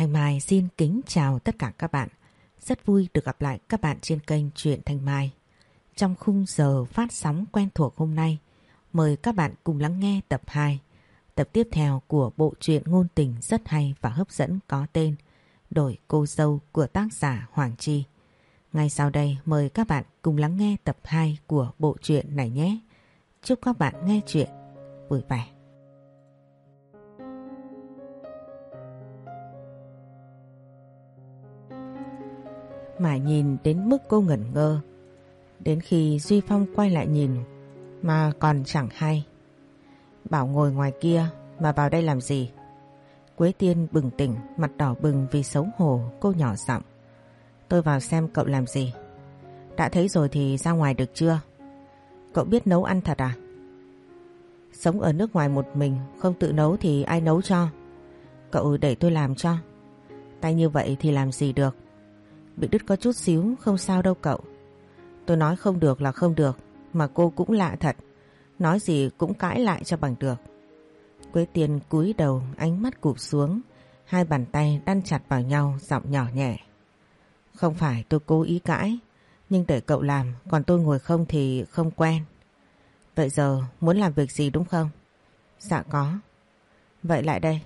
Thanh Mai xin kính chào tất cả các bạn. Rất vui được gặp lại các bạn trên kênh Truyện Thanh Mai. Trong khung giờ phát sóng quen thuộc hôm nay, mời các bạn cùng lắng nghe tập 2, tập tiếp theo của bộ truyện ngôn tình rất hay và hấp dẫn có tên Đổi cô dâu của tác giả Hoàng Chi. Ngay sau đây mời các bạn cùng lắng nghe tập 2 của bộ truyện này nhé. Chúc các bạn nghe chuyện vui vẻ. Mãi nhìn đến mức cô ngẩn ngơ. Đến khi Duy Phong quay lại nhìn mà còn chẳng hay. Bảo ngồi ngoài kia mà vào đây làm gì? Quế Tiên bừng tỉnh, mặt đỏ bừng vì xấu hổ, cô nhỏ giọng. Tôi vào xem cậu làm gì. Đã thấy rồi thì ra ngoài được chưa? Cậu biết nấu ăn thật à? Sống ở nước ngoài một mình, không tự nấu thì ai nấu cho? Cậu để tôi làm cho. Tay như vậy thì làm gì được? Bị đứt có chút xíu, không sao đâu cậu. Tôi nói không được là không được, mà cô cũng lạ thật. Nói gì cũng cãi lại cho bằng được. Quế Tiên cúi đầu, ánh mắt cụp xuống, hai bàn tay đan chặt vào nhau, giọng nhỏ nhẹ. Không phải tôi cố ý cãi, nhưng để cậu làm, còn tôi ngồi không thì không quen. Vậy giờ muốn làm việc gì đúng không? Dạ có. Vậy lại đây.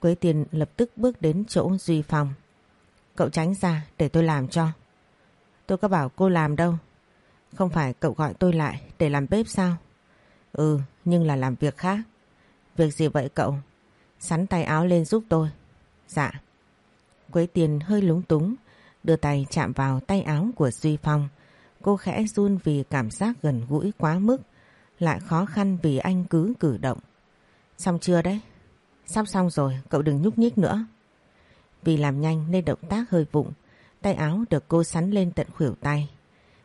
Quế Tiên lập tức bước đến chỗ Duy Phong. Cậu tránh ra để tôi làm cho. Tôi có bảo cô làm đâu. Không phải cậu gọi tôi lại để làm bếp sao? Ừ, nhưng là làm việc khác. Việc gì vậy cậu? Sắn tay áo lên giúp tôi. Dạ. Quế tiền hơi lúng túng, đưa tay chạm vào tay áo của Duy Phong. Cô khẽ run vì cảm giác gần gũi quá mức, lại khó khăn vì anh cứ cử động. Xong chưa đấy? Sắp xong rồi, cậu đừng nhúc nhích nữa. Vì làm nhanh nên động tác hơi vụng, tay áo được cô sắn lên tận khuỷu tay.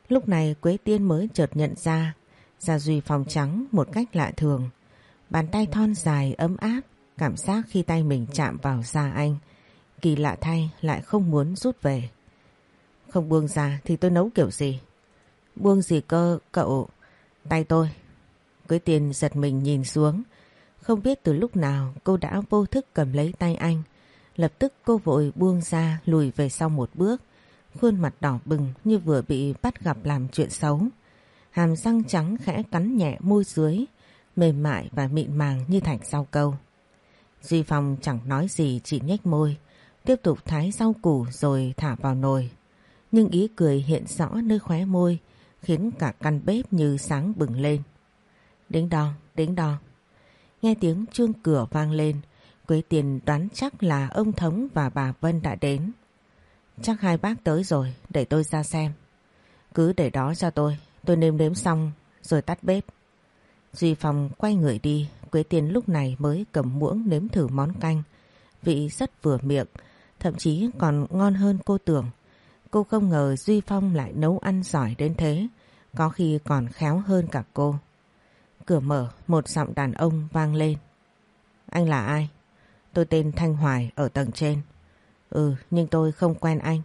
Lúc này Quế Tiên mới chợt nhận ra, da Duy phòng trắng một cách lạ thường. Bàn tay thon dài ấm áp, cảm giác khi tay mình chạm vào da anh. Kỳ lạ thay lại không muốn rút về. Không buông ra thì tôi nấu kiểu gì? Buông gì cơ, cậu? Tay tôi. Quế Tiên giật mình nhìn xuống. Không biết từ lúc nào cô đã vô thức cầm lấy tay anh. Lập tức cô vội buông ra lùi về sau một bước. Khuôn mặt đỏ bừng như vừa bị bắt gặp làm chuyện xấu. Hàm răng trắng khẽ cắn nhẹ môi dưới mềm mại và mịn màng như thành rau câu. Duy Phong chẳng nói gì chỉ nhếch môi, tiếp tục thái rau củ rồi thả vào nồi. Nhưng ý cười hiện rõ nơi khóe môi, khiến cả căn bếp như sáng bừng lên. Đính đo, đính đo. Nghe tiếng chuông cửa vang lên, Quế Tiền đoán chắc là ông Thống và bà Vân đã đến. Chắc hai bác tới rồi, để tôi ra xem. Cứ để đó cho tôi, tôi nêm nếm xong rồi tắt bếp. Duy Phong quay người đi, Quế Tiên lúc này mới cầm muỗng nếm thử món canh. Vị rất vừa miệng, thậm chí còn ngon hơn cô tưởng. Cô không ngờ Duy Phong lại nấu ăn giỏi đến thế, có khi còn khéo hơn cả cô. Cửa mở, một giọng đàn ông vang lên. Anh là ai? Tôi tên Thanh Hoài ở tầng trên. Ừ, nhưng tôi không quen anh.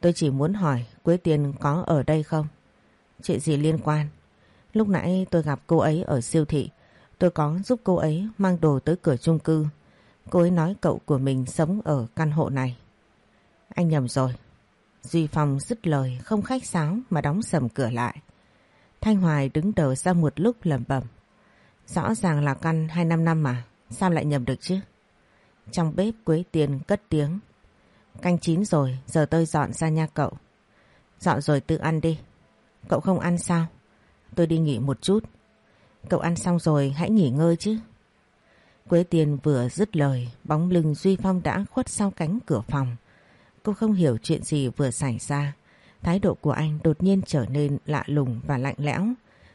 Tôi chỉ muốn hỏi Quế Tiên có ở đây không? Chuyện gì liên quan? Lúc nãy tôi gặp cô ấy ở siêu thị. Tôi có giúp cô ấy mang đồ tới cửa chung cư. Cô ấy nói cậu của mình sống ở căn hộ này. Anh nhầm rồi. Duy Phong dứt lời không khách sáo mà đóng sầm cửa lại. Thanh Hoài đứng đầu ra một lúc lẩm bẩm. Rõ ràng là căn 255 mà, sao lại nhầm được chứ? Trong bếp Quế Tiền cất tiếng. Canh chín rồi, giờ tôi dọn ra nha cậu. Dọn rồi tự ăn đi. Cậu không ăn sao? Tôi đi nghỉ một chút. Cậu ăn xong rồi hãy nghỉ ngơi chứ. Quế Tiên vừa dứt lời, bóng lưng Duy Phong đã khuất sau cánh cửa phòng. Cô không hiểu chuyện gì vừa xảy ra. Thái độ của anh đột nhiên trở nên lạ lùng và lạnh lẽo.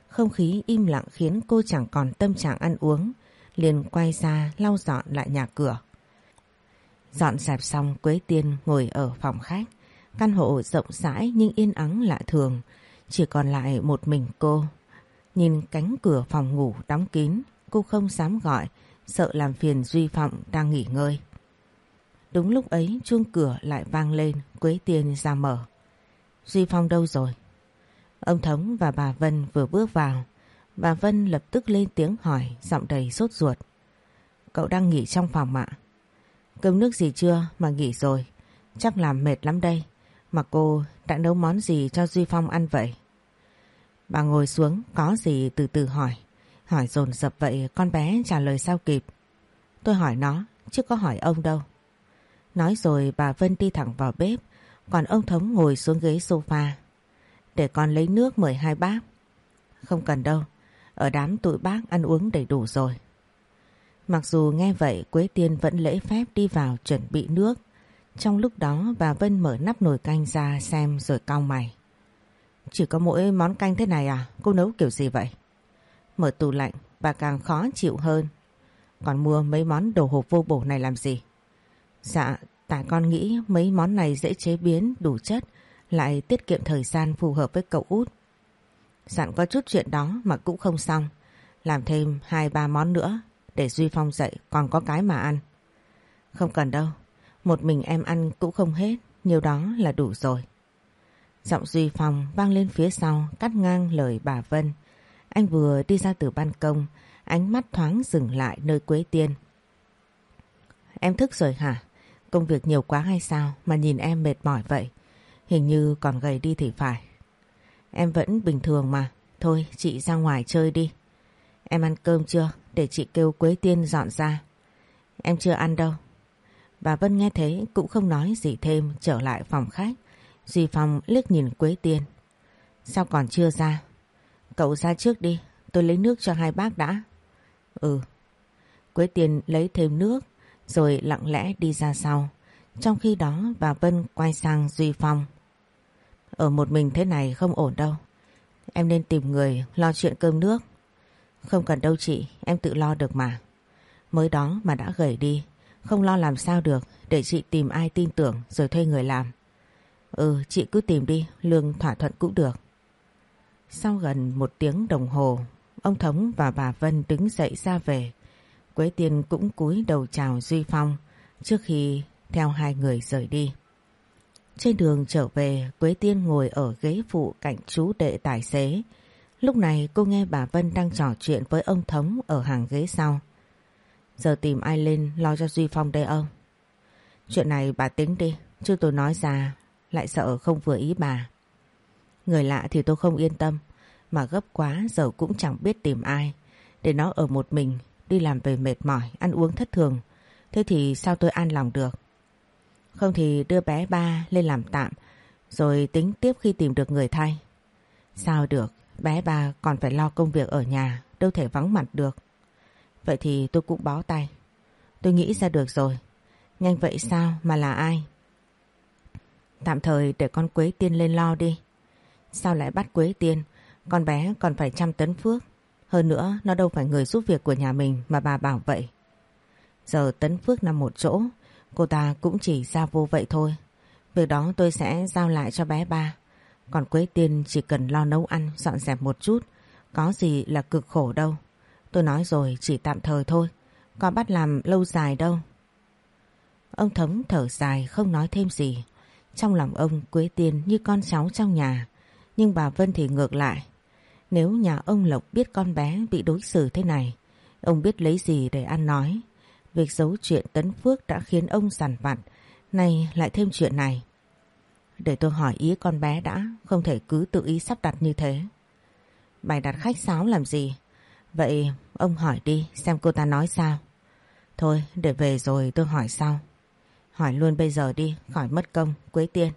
Không khí im lặng khiến cô chẳng còn tâm trạng ăn uống. Liền quay ra lau dọn lại nhà cửa. Dọn dẹp xong Quế Tiên ngồi ở phòng khách. Căn hộ rộng rãi nhưng yên ắng lạ thường. Chỉ còn lại một mình cô. Nhìn cánh cửa phòng ngủ đóng kín, cô không dám gọi, sợ làm phiền Duy Phong đang nghỉ ngơi. Đúng lúc ấy chuông cửa lại vang lên, Quế Tiên ra mở. Duy Phong đâu rồi? Ông Thống và bà Vân vừa bước vào. Bà Vân lập tức lên tiếng hỏi, giọng đầy sốt ruột. Cậu đang nghỉ trong phòng ạ? Cơm nước gì chưa mà nghỉ rồi. Chắc làm mệt lắm đây. Mà cô đã nấu món gì cho Duy Phong ăn vậy? Bà ngồi xuống, có gì từ từ hỏi. Hỏi dồn dập vậy con bé trả lời sao kịp. Tôi hỏi nó, chứ có hỏi ông đâu. Nói rồi bà Vân đi thẳng vào bếp, còn ông Thống ngồi xuống ghế sofa. Để con lấy nước mời hai bác. Không cần đâu. Ở đám tụi bác ăn uống đầy đủ rồi. Mặc dù nghe vậy Quế Tiên vẫn lễ phép đi vào chuẩn bị nước. Trong lúc đó bà Vân mở nắp nồi canh ra xem rồi cau mày. Chỉ có mỗi món canh thế này à? Cô nấu kiểu gì vậy? Mở tủ lạnh bà càng khó chịu hơn. Còn mua mấy món đồ hộp vô bổ này làm gì? Dạ, tại con nghĩ mấy món này dễ chế biến, đủ chất, lại tiết kiệm thời gian phù hợp với cậu út. Dặn có chút chuyện đó mà cũng không xong. Làm thêm hai ba món nữa để Duy Phong dậy còn có cái mà ăn. Không cần đâu, một mình em ăn cũng không hết, nhiều đó là đủ rồi. Giọng Duy Phong vang lên phía sau cắt ngang lời bà Vân. Anh vừa đi ra từ ban công, ánh mắt thoáng dừng lại nơi Quế Tiên. Em thức rồi hả? Công việc nhiều quá hay sao mà nhìn em mệt mỏi vậy? Hình như còn gầy đi thì phải. Em vẫn bình thường mà. Thôi chị ra ngoài chơi đi. Em ăn cơm chưa? Để chị kêu Quế Tiên dọn ra. Em chưa ăn đâu. Bà Vân nghe thế cũng không nói gì thêm trở lại phòng khách. Duy Phong liếc nhìn Quế Tiên. Sao còn chưa ra? Cậu ra trước đi, tôi lấy nước cho hai bác đã. Ừ. Quế Tiên lấy thêm nước rồi lặng lẽ đi ra sau. Trong khi đó bà Vân quay sang Duy Phong. Ở một mình thế này không ổn đâu. Em nên tìm người lo chuyện cơm nước. Không cần đâu chị, em tự lo được mà. Mới đó mà đã gầy đi, không lo làm sao được để chị tìm ai tin tưởng rồi thuê người làm. Ừ, chị cứ tìm đi, lương thỏa thuận cũng được. Sau gần một tiếng đồng hồ, ông Thống và bà Vân đứng dậy ra về. Quế Tiên cũng cúi đầu chào Duy Phong trước khi theo hai người rời đi. Trên đường trở về, Quế Tiên ngồi ở ghế phụ cạnh chú đệ tài xế. Lúc này cô nghe bà Vân đang trò chuyện với ông Thống ở hàng ghế sau. Giờ tìm ai lên lo cho Duy Phong đây ông? Chuyện này bà tính đi, chứ tôi nói ra lại sợ không vừa ý bà. Người lạ thì tôi không yên tâm, mà gấp quá giờ cũng chẳng biết tìm ai. Để nó ở một mình, đi làm về mệt mỏi, ăn uống thất thường. Thế thì sao tôi an lòng được? Không thì đưa bé ba lên làm tạm, rồi tính tiếp khi tìm được người thay. Sao được, bé bà còn phải lo công việc ở nhà, đâu thể vắng mặt được. Vậy thì tôi cũng bó tay. Tôi nghĩ ra được rồi. Nhanh vậy sao mà là ai? Tạm thời để con Quế Tiên lên lo đi. Sao lại bắt Quế Tiên? Con bé còn phải chăm tấn phước. Hơn nữa nó đâu phải người giúp việc của nhà mình mà bà bảo vậy. Giờ tấn phước nằm một chỗ, cô ta cũng chỉ ra vô vậy thôi. Việc đó tôi sẽ giao lại cho bé ba. Còn Quế Tiên chỉ cần lo nấu ăn, dọn dẹp một chút. Có gì là cực khổ đâu. Tôi nói rồi chỉ tạm thời thôi. Có bắt làm lâu dài đâu. Ông Thống thở dài không nói thêm gì. Trong lòng ông Quế Tiên như con cháu trong nhà. Nhưng bà Vân thì ngược lại. Nếu nhà ông Lộc biết con bé bị đối xử thế này, ông biết lấy gì để ăn nói. Việc giấu chuyện Tấn Phước đã khiến ông sằn vặt, nay lại thêm chuyện này. Để tôi hỏi ý con bé đã, không thể cứ tự ý sắp đặt như thế. Bài đặt khách sáo làm gì? Vậy ông hỏi đi xem cô ta nói sao. Thôi để về rồi tôi hỏi sau. Hỏi luôn bây giờ đi, khỏi mất công, Quế Tiên.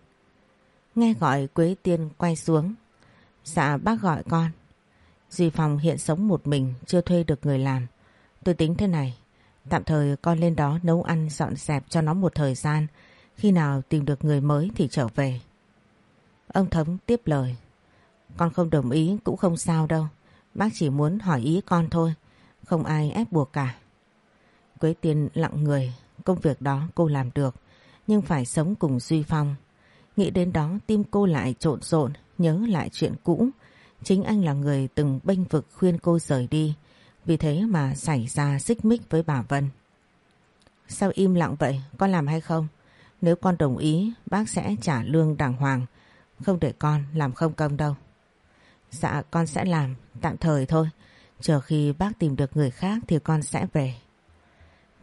Nghe gọi Quế Tiên quay xuống. Dạ bác gọi con. Duy Phòng hiện sống một mình, chưa thuê được người làm. Tôi tính thế này, tạm thời con lên đó nấu ăn dọn dẹp cho nó một thời gian. Khi nào tìm được người mới thì trở về. Ông Thống tiếp lời. Con không đồng ý cũng không sao đâu. Bác chỉ muốn hỏi ý con thôi. Không ai ép buộc cả. Quế Tiên lặng người. Công việc đó cô làm được. Nhưng phải sống cùng Duy Phong. Nghĩ đến đó tim cô lại trộn rộn. Nhớ lại chuyện cũ. Chính anh là người từng bênh vực khuyên cô rời đi. Vì thế mà xảy ra xích mích với bà Vân. Sao im lặng vậy? Con làm hay không? Nếu con đồng ý, bác sẽ trả lương đàng hoàng. Không để con làm không công đâu. Dạ con sẽ làm, tạm thời thôi. Chờ khi bác tìm được người khác thì con sẽ về.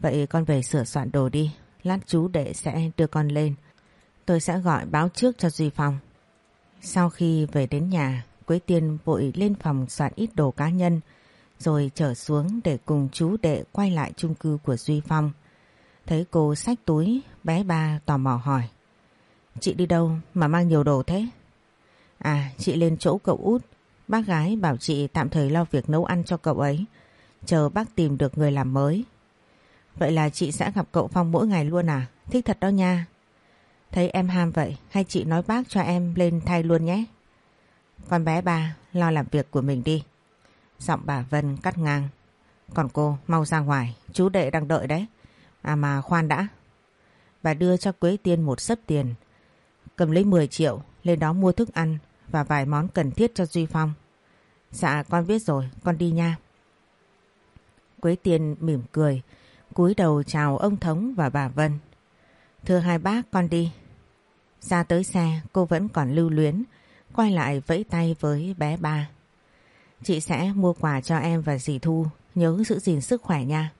Vậy con về sửa soạn đồ đi. lát chú đệ sẽ đưa con lên. Tôi sẽ gọi báo trước cho Duy Phong. Sau khi về đến nhà, Quế Tiên vội lên phòng soạn ít đồ cá nhân rồi trở xuống để cùng chú đệ quay lại chung cư của Duy Phong. Thấy cô xách túi, bé ba tò mò hỏi. Chị đi đâu mà mang nhiều đồ thế? À, chị lên chỗ cậu út. Bác gái bảo chị tạm thời lo việc nấu ăn cho cậu ấy. Chờ bác tìm được người làm mới. Vậy là chị sẽ gặp cậu Phong mỗi ngày luôn à? Thích thật đó nha. Thấy em ham vậy, hay chị nói bác cho em lên thay luôn nhé. Con bé ba, lo làm việc của mình đi. Giọng bà Vân cắt ngang. Còn cô, mau ra ngoài, chú đệ đang đợi đấy. À mà khoan đã. Bà đưa cho Quế Tiên một sấp tiền. Cầm lấy 10 triệu, lên đó mua thức ăn và vài món cần thiết cho Duy Phong. Dạ con biết rồi, con đi nha. Quế Tiên mỉm cười, cúi đầu chào ông Thống và bà Vân. Thưa hai bác con đi. Ra tới xe cô vẫn còn lưu luyến, quay lại vẫy tay với bé ba. Chị sẽ mua quà cho em và dì Thu, nhớ giữ gìn sức khỏe nha.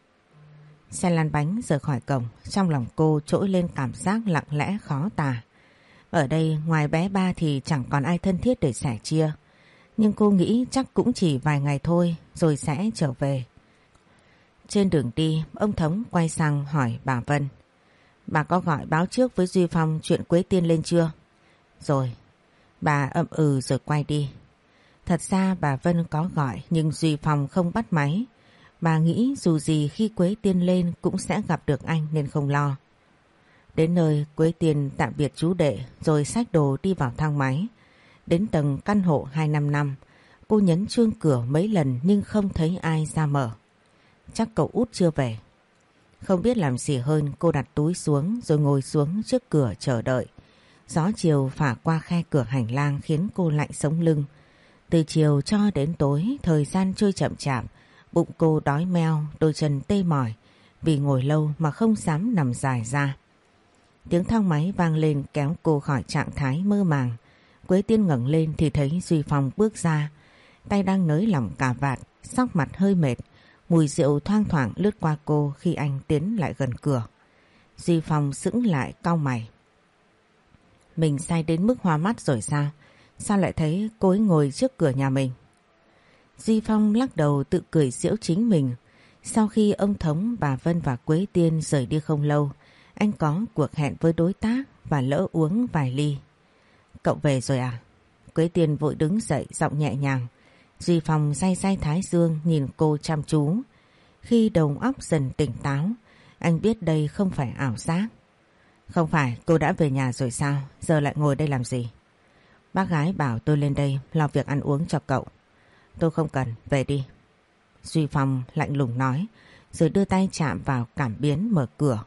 Xe lăn bánh rời khỏi cổng, trong lòng cô trỗi lên cảm giác lặng lẽ khó tả. Ở đây ngoài bé ba thì chẳng còn ai thân thiết để sẻ chia. Nhưng cô nghĩ chắc cũng chỉ vài ngày thôi rồi sẽ trở về. Trên đường đi, ông Thống quay sang hỏi bà Vân. Bà có gọi báo trước với Duy Phong chuyện Quế Tiên lên chưa? Rồi. Bà ậm ừ rồi quay đi. Thật ra bà Vân có gọi nhưng Duy Phong không bắt máy. Bà nghĩ dù gì khi Quế Tiên lên cũng sẽ gặp được anh nên không lo. Đến nơi Quế Tiên tạm biệt chú đệ rồi xách đồ đi vào thang máy. Đến tầng căn hộ 255, cô nhấn chuông cửa mấy lần nhưng không thấy ai ra mở. Chắc cậu út chưa về. Không biết làm gì hơn cô đặt túi xuống rồi ngồi xuống trước cửa chờ đợi. Gió chiều phả qua khe cửa hành lang khiến cô lạnh sống lưng. Từ chiều cho đến tối, thời gian trôi chậm chạp, bụng cô đói meo, đôi chân tê mỏi vì ngồi lâu mà không dám nằm dài ra. Tiếng thang máy vang lên kéo cô khỏi trạng thái mơ màng. Quế Tiên ngẩng lên thì thấy Duy Phong bước ra, tay đang nới lỏng cà vạt, sắc mặt hơi mệt, mùi rượu thoang thoảng lướt qua cô khi anh tiến lại gần cửa. Duy Phong sững lại cau mày. Mình say đến mức hoa mắt rồi sao? Sao lại thấy cô ấy ngồi trước cửa nhà mình? Di Phong lắc đầu tự cười giễu chính mình. Sau khi ông Thống, bà Vân và Quế Tiên rời đi không lâu, anh có cuộc hẹn với đối tác và lỡ uống vài ly. Cậu về rồi à? Quế Tiên vội đứng dậy giọng nhẹ nhàng. Duy Phong say say thái dương nhìn cô chăm chú. Khi đầu óc dần tỉnh táo, anh biết đây không phải ảo giác. Không phải cô đã về nhà rồi sao? Giờ lại ngồi đây làm gì? Bác gái bảo tôi lên đây lo việc ăn uống cho cậu. Tôi không cần, về đi. Duy Phong lạnh lùng nói, rồi đưa tay chạm vào cảm biến mở cửa.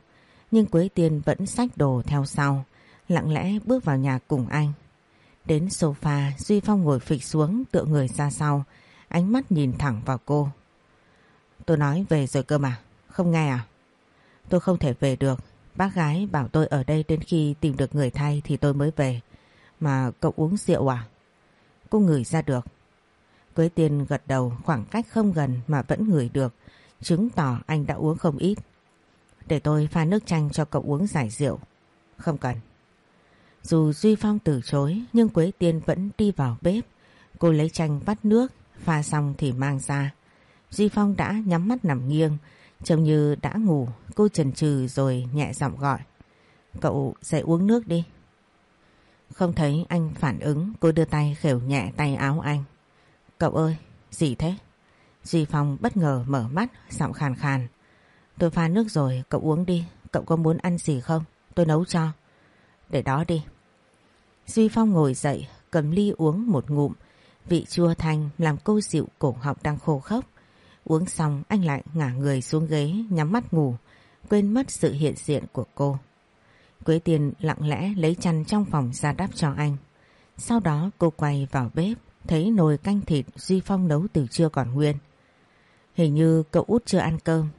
Nhưng Quế Tiên vẫn xách đồ theo sau, lặng lẽ bước vào nhà cùng anh. Đến sofa, Duy Phong ngồi phịch xuống tựa người ra sau, ánh mắt nhìn thẳng vào cô. Tôi nói về rồi cơ mà, không nghe à? Tôi không thể về được, bác gái bảo tôi ở đây đến khi tìm được người thay thì tôi mới về. Mà cậu uống rượu à? Cô ngửi ra được. Quế Tiên gật đầu khoảng cách không gần mà vẫn ngửi được, chứng tỏ anh đã uống không ít. Để tôi pha nước chanh cho cậu uống giải rượu. Không cần. Dù Duy Phong từ chối nhưng Quế Tiên vẫn đi vào bếp. Cô lấy chanh vắt nước, pha xong thì mang ra. Duy Phong đã nhắm mắt nằm nghiêng, trông như đã ngủ. Cô chần chừ rồi nhẹ giọng gọi. Cậu dậy uống nước đi. Không thấy anh phản ứng, cô đưa tay khều nhẹ tay áo anh. Cậu ơi, gì thế? Duy Phong bất ngờ mở mắt, giọng khàn khàn. Tôi pha nước rồi, cậu uống đi. Cậu có muốn ăn gì không? Tôi nấu cho. Để đó đi. Duy Phong ngồi dậy, cầm ly uống một ngụm. Vị chua thanh làm cô dịu cổ họng đang khô khốc. Uống xong anh lại ngả người xuống ghế nhắm mắt ngủ, quên mất sự hiện diện của cô. Quế Tiên lặng lẽ lấy chăn trong phòng ra đắp cho anh. Sau đó cô quay vào bếp, thấy nồi canh thịt Duy Phong nấu từ trưa còn nguyên. Hình như cậu út chưa ăn cơm.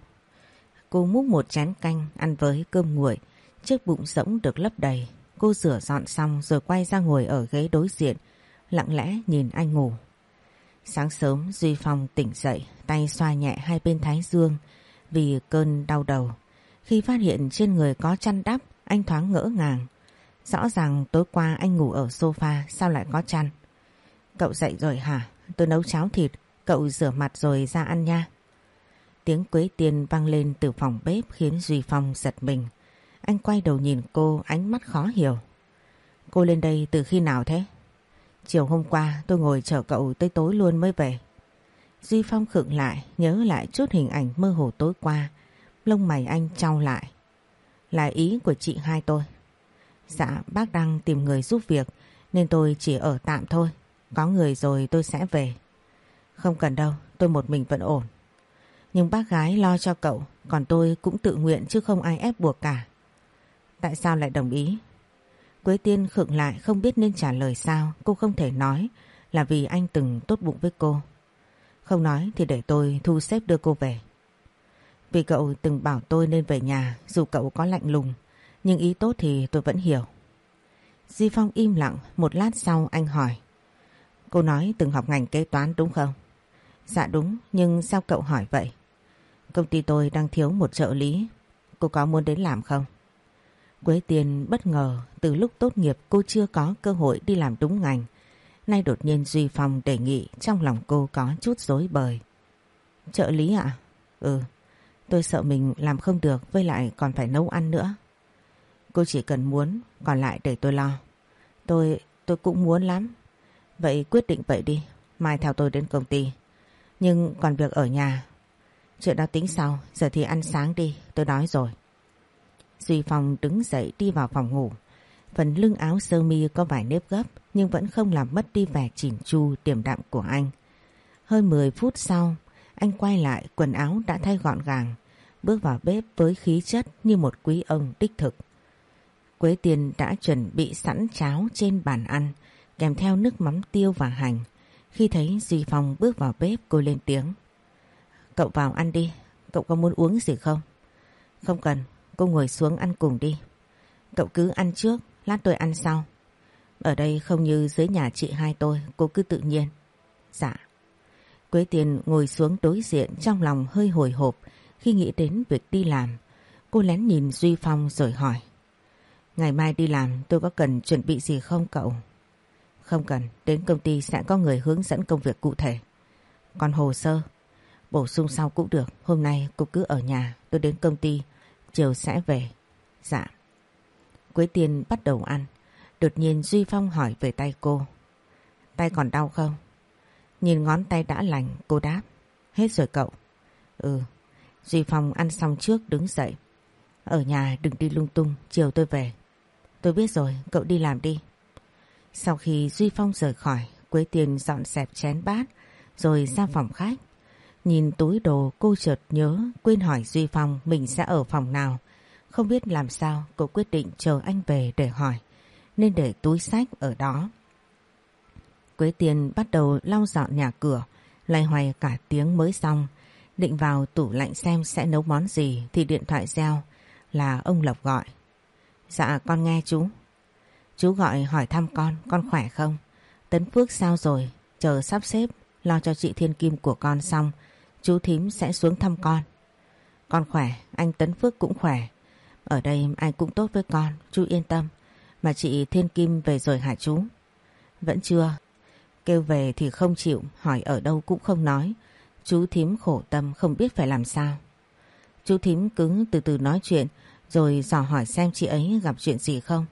Cô múc một chén canh ăn với cơm nguội, chiếc bụng rỗng được lấp đầy. Cô rửa dọn xong rồi quay ra ngồi ở ghế đối diện, lặng lẽ nhìn anh ngủ. Sáng sớm Duy Phong tỉnh dậy, tay xoa nhẹ hai bên thái dương vì cơn đau đầu. Khi phát hiện trên người có chăn đắp, anh thoáng ngỡ ngàng. Rõ ràng tối qua anh ngủ ở sofa, sao lại có chăn? Cậu dậy rồi hả? Tôi nấu cháo thịt, cậu rửa mặt rồi ra ăn nha. Tiếng Quế Tiên vang lên từ phòng bếp khiến Duy Phong giật mình. Anh quay đầu nhìn cô ánh mắt khó hiểu. Cô lên đây từ khi nào thế? Chiều hôm qua tôi ngồi chờ cậu tới tối luôn mới về. Duy Phong khựng lại, nhớ lại chút hình ảnh mơ hồ tối qua. Lông mày anh trao lại. Là ý của chị hai tôi. Dạ bác đang tìm người giúp việc nên tôi chỉ ở tạm thôi. Có người rồi tôi sẽ về. Không cần đâu, tôi một mình vẫn ổn. Nhưng bác gái lo cho cậu, còn tôi cũng tự nguyện chứ không ai ép buộc cả. Tại sao lại đồng ý? Quế Tiên khựng lại không biết nên trả lời sao, cô không thể nói là vì anh từng tốt bụng với cô. Không nói thì để tôi thu xếp đưa cô về. Vì cậu từng bảo tôi nên về nhà dù cậu có lạnh lùng, nhưng ý tốt thì tôi vẫn hiểu. Di Phong im lặng, một lát sau anh hỏi. Cô nói từng học ngành kế toán đúng không? Dạ đúng, nhưng sao cậu hỏi vậy? Công ty tôi đang thiếu một trợ lý. Cô có muốn đến làm không? Quế Tiên bất ngờ từ lúc tốt nghiệp cô chưa có cơ hội đi làm đúng ngành. Nay đột nhiên Duy Phong đề nghị trong lòng cô có chút rối bời. Trợ lý ạ? Ừ, tôi sợ mình làm không được với lại còn phải nấu ăn nữa. Cô chỉ cần muốn, còn lại để tôi lo. Tôi, tôi cũng muốn lắm. Vậy quyết định vậy đi, mai theo tôi đến công ty. Nhưng còn việc ở nhà, chuyện đó tính sau, giờ thì ăn sáng đi, tôi đói rồi. Duy Phong đứng dậy đi vào phòng ngủ. Phần lưng áo sơ mi có vài nếp gấp nhưng vẫn không làm mất đi vẻ chỉn chu tiềm đạm của anh. Hơn 10 phút sau, anh quay lại quần áo đã thay gọn gàng, bước vào bếp với khí chất như một quý ông đích thực. Quế Tiên đã chuẩn bị sẵn cháo trên bàn ăn, kèm theo nước mắm tiêu và hành. Khi thấy Duy Phong bước vào bếp cô lên tiếng. Cậu vào ăn đi, cậu có muốn uống gì không? Không cần, cô ngồi xuống ăn cùng đi. Cậu cứ ăn trước, lát tôi ăn sau. Ở đây không như dưới nhà chị hai tôi, cô cứ tự nhiên. Dạ. Quế Tiền ngồi xuống đối diện trong lòng hơi hồi hộp khi nghĩ đến việc đi làm. Cô lén nhìn Duy Phong rồi hỏi. Ngày mai đi làm tôi có cần chuẩn bị gì không cậu? Không cần, đến công ty sẽ có người hướng dẫn công việc cụ thể. Còn hồ sơ, bổ sung sau cũng được. Hôm nay cô cứ ở nhà, tôi đến công ty, chiều sẽ về. Dạ. Quế Tiên bắt đầu ăn. Đột nhiên Duy Phong hỏi về tay cô. Tay còn đau không? Nhìn ngón tay đã lành, cô đáp. Hết rồi cậu. Ừ. Duy Phong ăn xong trước đứng dậy. Ở nhà đừng đi lung tung, chiều tôi về. Tôi biết rồi, cậu đi làm đi. Sau khi Duy Phong rời khỏi, Quế Tiên dọn dẹp chén bát rồi ra phòng khách. Nhìn túi đồ cô chợt nhớ quên hỏi Duy Phong mình sẽ ở phòng nào. Không biết làm sao cô quyết định chờ anh về để hỏi nên để túi sách ở đó. Quế Tiên bắt đầu lau dọn nhà cửa loay hoay cả tiếng mới xong định vào tủ lạnh xem sẽ nấu món gì thì điện thoại reo là ông Lộc gọi. Dạ con nghe chú. Chú gọi hỏi thăm con, con khỏe không? Tấn Phước sao rồi? Chờ sắp xếp, lo cho chị Thiên Kim của con xong, chú thím sẽ xuống thăm con. Con khỏe, anh Tấn Phước cũng khỏe. Ở đây ai cũng tốt với con, chú yên tâm. Mà chị Thiên Kim về rồi hả chú? Vẫn chưa. Kêu về thì không chịu, hỏi ở đâu cũng không nói. Chú thím khổ tâm không biết phải làm sao. Chú thím cứ từ từ nói chuyện rồi dò hỏi xem chị ấy gặp chuyện gì không.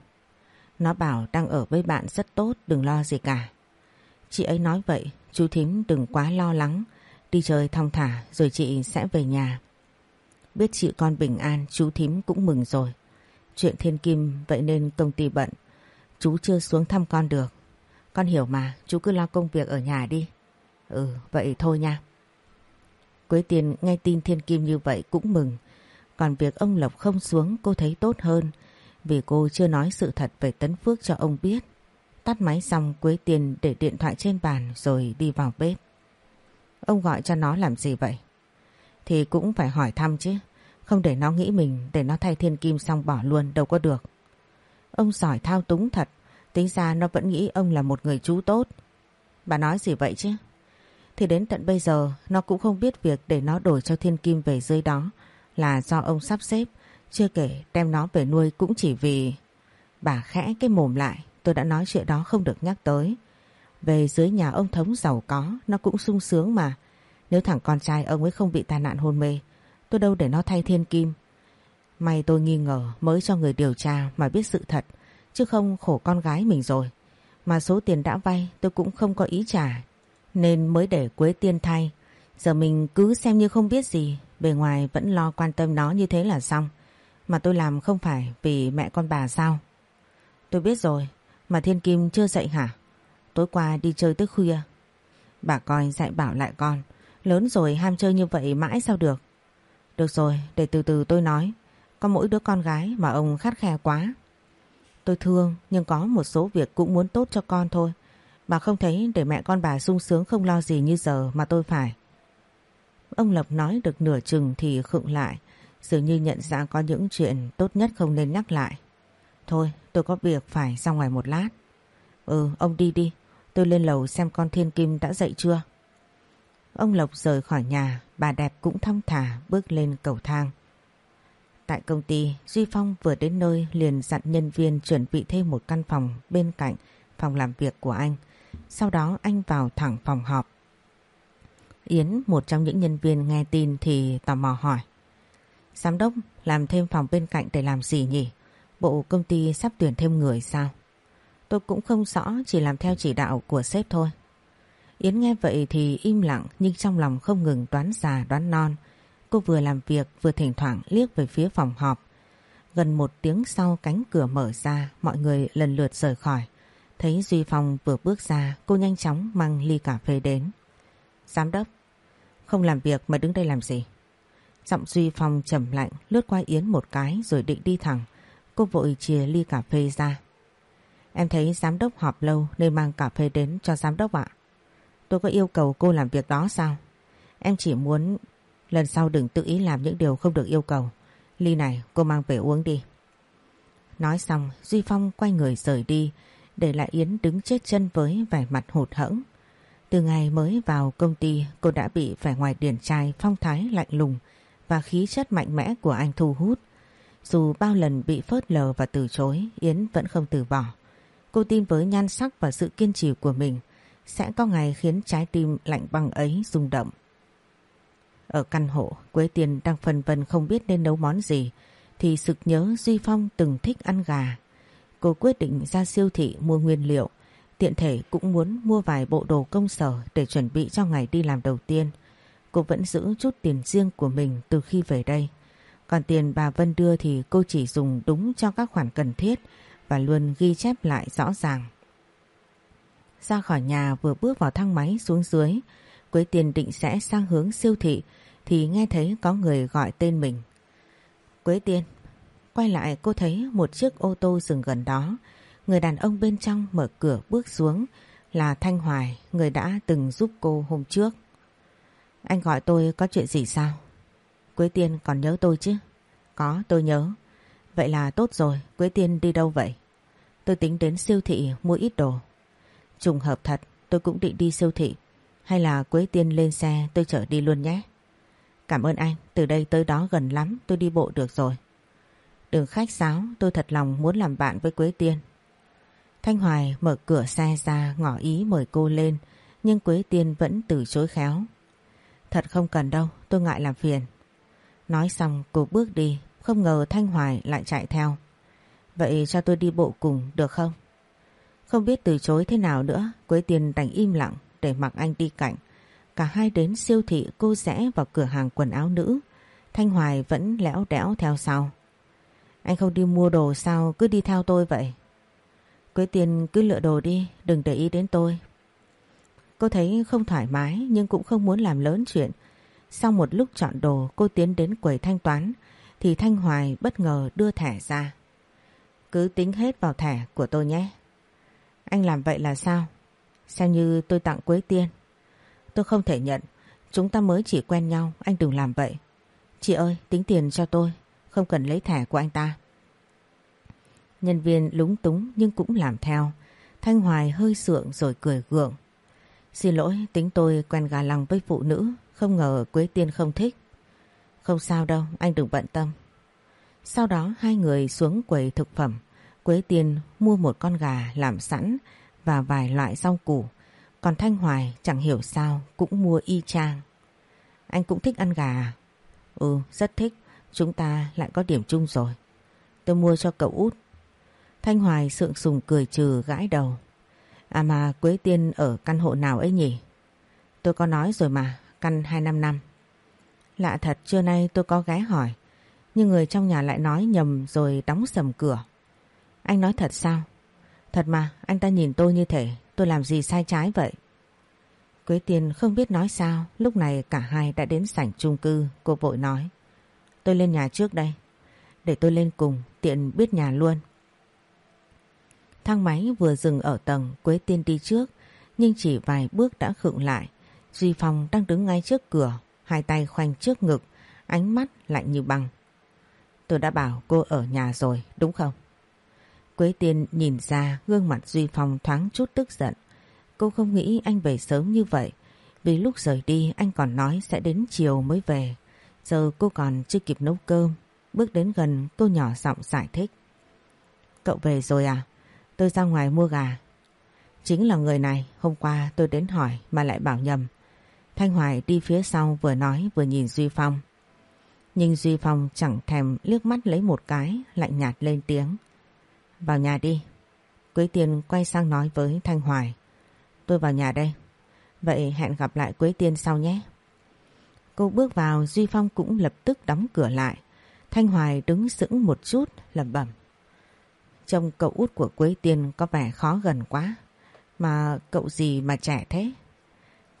Nó bảo đang ở với bạn rất tốt, đừng lo gì cả. Chị ấy nói vậy, chú thím đừng quá lo lắng đi chơi thong thả, rồi chị sẽ về nhà. Biết chị con bình an, chú thím cũng mừng rồi. Chuyện thiên kim, vậy nên công ty bận. Chú chưa xuống thăm con được. Con hiểu mà, chú cứ lo công việc ở nhà đi. Ừ vậy thôi nha. Quế Tiên nghe tin thiên kim như vậy cũng mừng. Còn việc ông Lộc không xuống, cô thấy tốt hơn vì cô chưa nói sự thật về Tấn Phước cho ông biết. Tắt máy xong Quế Tiên để điện thoại trên bàn rồi đi vào bếp. Ông gọi cho nó làm gì vậy? Thì cũng phải hỏi thăm chứ. Không để nó nghĩ mình, để nó thay thiên kim xong bỏ luôn, đâu có được. Ông giỏi thao túng thật. Tính ra nó vẫn nghĩ ông là một người chú tốt. Bà nói gì vậy chứ? Thì đến tận bây giờ, nó cũng không biết việc để nó đổi cho thiên kim về dưới đó là do ông sắp xếp chưa kể đem nó về nuôi cũng chỉ vì... Bà khẽ cái mồm lại, tôi đã nói chuyện đó không được nhắc tới. Về dưới nhà ông Thống giàu có, nó cũng sung sướng mà. Nếu thằng con trai ông ấy không bị tai nạn hôn mê, tôi đâu để nó thay thiên kim. May tôi nghi ngờ mới cho người điều tra mà biết sự thật, chứ không khổ con gái mình rồi. Mà số tiền đã vay tôi cũng không có ý trả, nên mới để Quế Tiên thay. Giờ mình cứ xem như không biết gì, bề ngoài vẫn lo quan tâm nó như thế là xong. Mà tôi làm không phải vì mẹ con bà sao? Tôi biết rồi, mà Thiên Kim chưa dậy hả? Tối qua đi chơi tới khuya. Bà coi dạy bảo lại con, lớn rồi ham chơi như vậy mãi sao được? Được rồi, để từ từ tôi nói. Có mỗi đứa con gái mà ông khát khe quá. Tôi thương nhưng có một số việc cũng muốn tốt cho con thôi. Bà không thấy để mẹ con bà sung sướng không lo gì như giờ mà tôi phải. Ông Lộc nói được nửa chừng thì khựng lại. Dường như nhận ra có những chuyện tốt nhất không nên nhắc lại. Thôi tôi có việc phải ra ngoài một lát. Ừ ông đi đi. Tôi lên lầu xem con Thiên Kim đã dậy chưa. Ông Lộc rời khỏi nhà. Bà đẹp cũng thong thả bước lên cầu thang. Tại công ty, Duy Phong vừa đến nơi liền dặn nhân viên chuẩn bị thêm một căn phòng bên cạnh phòng làm việc của anh. Sau đó anh vào thẳng phòng họp. Yến, một trong những nhân viên nghe tin thì tò mò hỏi. Giám đốc làm thêm phòng bên cạnh để làm gì nhỉ? Bộ công ty sắp tuyển thêm người sao? Tôi cũng không rõ chỉ làm theo chỉ đạo của sếp thôi. Yến nghe vậy thì im lặng nhưng trong lòng không ngừng đoán già đoán non. Cô vừa làm việc vừa thỉnh thoảng liếc về phía phòng họp. Gần một tiếng sau cánh cửa mở ra, mọi người lần lượt rời khỏi. Thấy Duy Phong vừa bước ra, cô nhanh chóng mang ly cà phê đến. Giám đốc, không làm việc mà đứng đây làm gì? Giọng Duy Phong trầm lạnh, lướt qua Yến một cái rồi định đi thẳng. Cô vội chia ly cà phê ra. Em thấy giám đốc họp lâu nên mang cà phê đến cho giám đốc ạ. Tôi có yêu cầu cô làm việc đó sao? Em chỉ muốn lần sau đừng tự ý làm những điều không được yêu cầu. Ly này, cô mang về uống đi. Nói xong, Duy Phong quay người rời đi, để lại Yến đứng chết chân với vẻ mặt hụt hẫng. Từ ngày mới vào công ty, cô đã bị vẻ ngoài điển trai, phong thái lạnh lùng và khí chất mạnh mẽ của anh thu hút. Dù bao lần bị phớt lờ và từ chối Yến vẫn không từ bỏ. Cô tin với nhan sắc và sự kiên trì của mình sẽ có ngày khiến trái tim lạnh băng ấy rung động. Ở căn hộ, Quế Tiên đang phân vân không biết nên nấu món gì thì sực nhớ Duy Phong từng thích ăn gà. Cô quyết định ra siêu thị mua nguyên liệu, tiện thể cũng muốn mua vài bộ đồ công sở để chuẩn bị cho ngày đi làm đầu tiên. Cô vẫn giữ chút tiền riêng của mình từ khi về đây. Còn tiền bà Vân đưa thì cô chỉ dùng đúng cho các khoản cần thiết và luôn ghi chép lại rõ ràng. Ra khỏi nhà vừa bước vào thang máy xuống dưới, Quế Tiên định sẽ sang hướng siêu thị thì nghe thấy có người gọi tên mình. Quế Tiên, quay lại cô thấy một chiếc ô tô dừng gần đó. Người đàn ông bên trong mở cửa bước xuống là Thanh Hoài, người đã từng giúp cô hôm trước. Anh gọi tôi có chuyện gì sao? Quế Tiên còn nhớ tôi chứ? Có, tôi nhớ. Vậy là tốt rồi, Quế Tiên đi đâu vậy? Tôi tính đến siêu thị mua ít đồ. Trùng hợp thật, tôi cũng định đi siêu thị. Hay là Quế Tiên lên xe tôi chở đi luôn nhé. Cảm ơn anh, từ đây tới đó gần lắm, tôi đi bộ được rồi. Đừng khách sáo, tôi thật lòng muốn làm bạn với Quế Tiên. Thanh Hoài mở cửa xe ra ngỏ ý mời cô lên, nhưng Quế Tiên vẫn từ chối khéo. Thật không cần đâu, tôi ngại làm phiền. Nói xong cô bước đi, không ngờ Thanh Hoài lại chạy theo. Vậy cho tôi đi bộ cùng được không? Không biết từ chối thế nào nữa, Quế Tiên đành im lặng để mặc anh đi cạnh. Cả hai đến siêu thị cô rẽ vào cửa hàng quần áo nữ. Thanh Hoài vẫn lẽo đẽo theo sau. Anh không đi mua đồ sao cứ đi theo tôi vậy? Quế Tiên cứ lựa đồ đi, đừng để ý đến tôi. Cô thấy không thoải mái nhưng cũng không muốn làm lớn chuyện. Sau một lúc chọn đồ cô tiến đến quầy thanh toán thì Thanh Hoài bất ngờ đưa thẻ ra. Cứ tính hết vào thẻ của tôi nhé. Anh làm vậy là sao? Xem như tôi tặng Quế Tiên. Tôi không thể nhận. Chúng ta mới chỉ quen nhau, anh đừng làm vậy. Chị ơi, tính tiền cho tôi, không cần lấy thẻ của anh ta. Nhân viên lúng túng nhưng cũng làm theo. Thanh Hoài hơi sượng rồi cười gượng. Xin lỗi, tính tôi quen gà lòng với phụ nữ, không ngờ Quế Tiên không thích. Không sao đâu, anh đừng bận tâm. Sau đó hai người xuống quầy thực phẩm. Quế Tiên mua một con gà làm sẵn và vài loại rau củ. Còn Thanh Hoài chẳng hiểu sao cũng mua y chang. Anh cũng thích ăn gà à? Ừ, rất thích. Chúng ta lại có điểm chung rồi. Tôi mua cho cậu út. Thanh Hoài sượng sùng cười trừ gãi đầu. À mà Quế Tiên ở căn hộ nào ấy nhỉ? Tôi có nói rồi mà, căn 255. Lạ thật trưa nay tôi có ghé hỏi. Nhưng người trong nhà lại nói nhầm rồi đóng sầm cửa. Anh nói thật sao? Thật mà, anh ta nhìn tôi như thể tôi làm gì sai trái vậy? Quế Tiên không biết nói sao, lúc này cả hai đã đến sảnh chung cư, cô vội nói. Tôi lên nhà trước đây, để tôi lên cùng, tiện biết nhà luôn. Thang máy vừa dừng ở tầng, Quế Tiên đi trước, nhưng chỉ vài bước đã khựng lại. Duy Phong đang đứng ngay trước cửa, hai tay khoanh trước ngực, ánh mắt lạnh như băng. Tôi đã bảo cô ở nhà rồi, đúng không? Quế Tiên nhìn ra gương mặt Duy Phong thoáng chút tức giận. Cô không nghĩ anh về sớm như vậy, vì lúc rời đi anh còn nói sẽ đến chiều mới về. Giờ cô còn chưa kịp nấu cơm, bước đến gần cô nhỏ giọng giải thích. Cậu về rồi à? Tôi ra ngoài mua gà. Chính là người này, hôm qua tôi đến hỏi mà lại bảo nhầm. Thanh Hoài đi phía sau vừa nói vừa nhìn Duy Phong. Nhưng Duy Phong chẳng thèm liếc mắt lấy một cái, lạnh nhạt lên tiếng. Vào nhà đi. Quế Tiên quay sang nói với Thanh Hoài. Tôi vào nhà đây. Vậy hẹn gặp lại Quế Tiên sau nhé. Cô bước vào Duy Phong cũng lập tức đóng cửa lại. Thanh Hoài đứng sững một chút lẩm bẩm. Trông cậu út của Quế Tiên có vẻ khó gần quá. Mà cậu gì mà trẻ thế?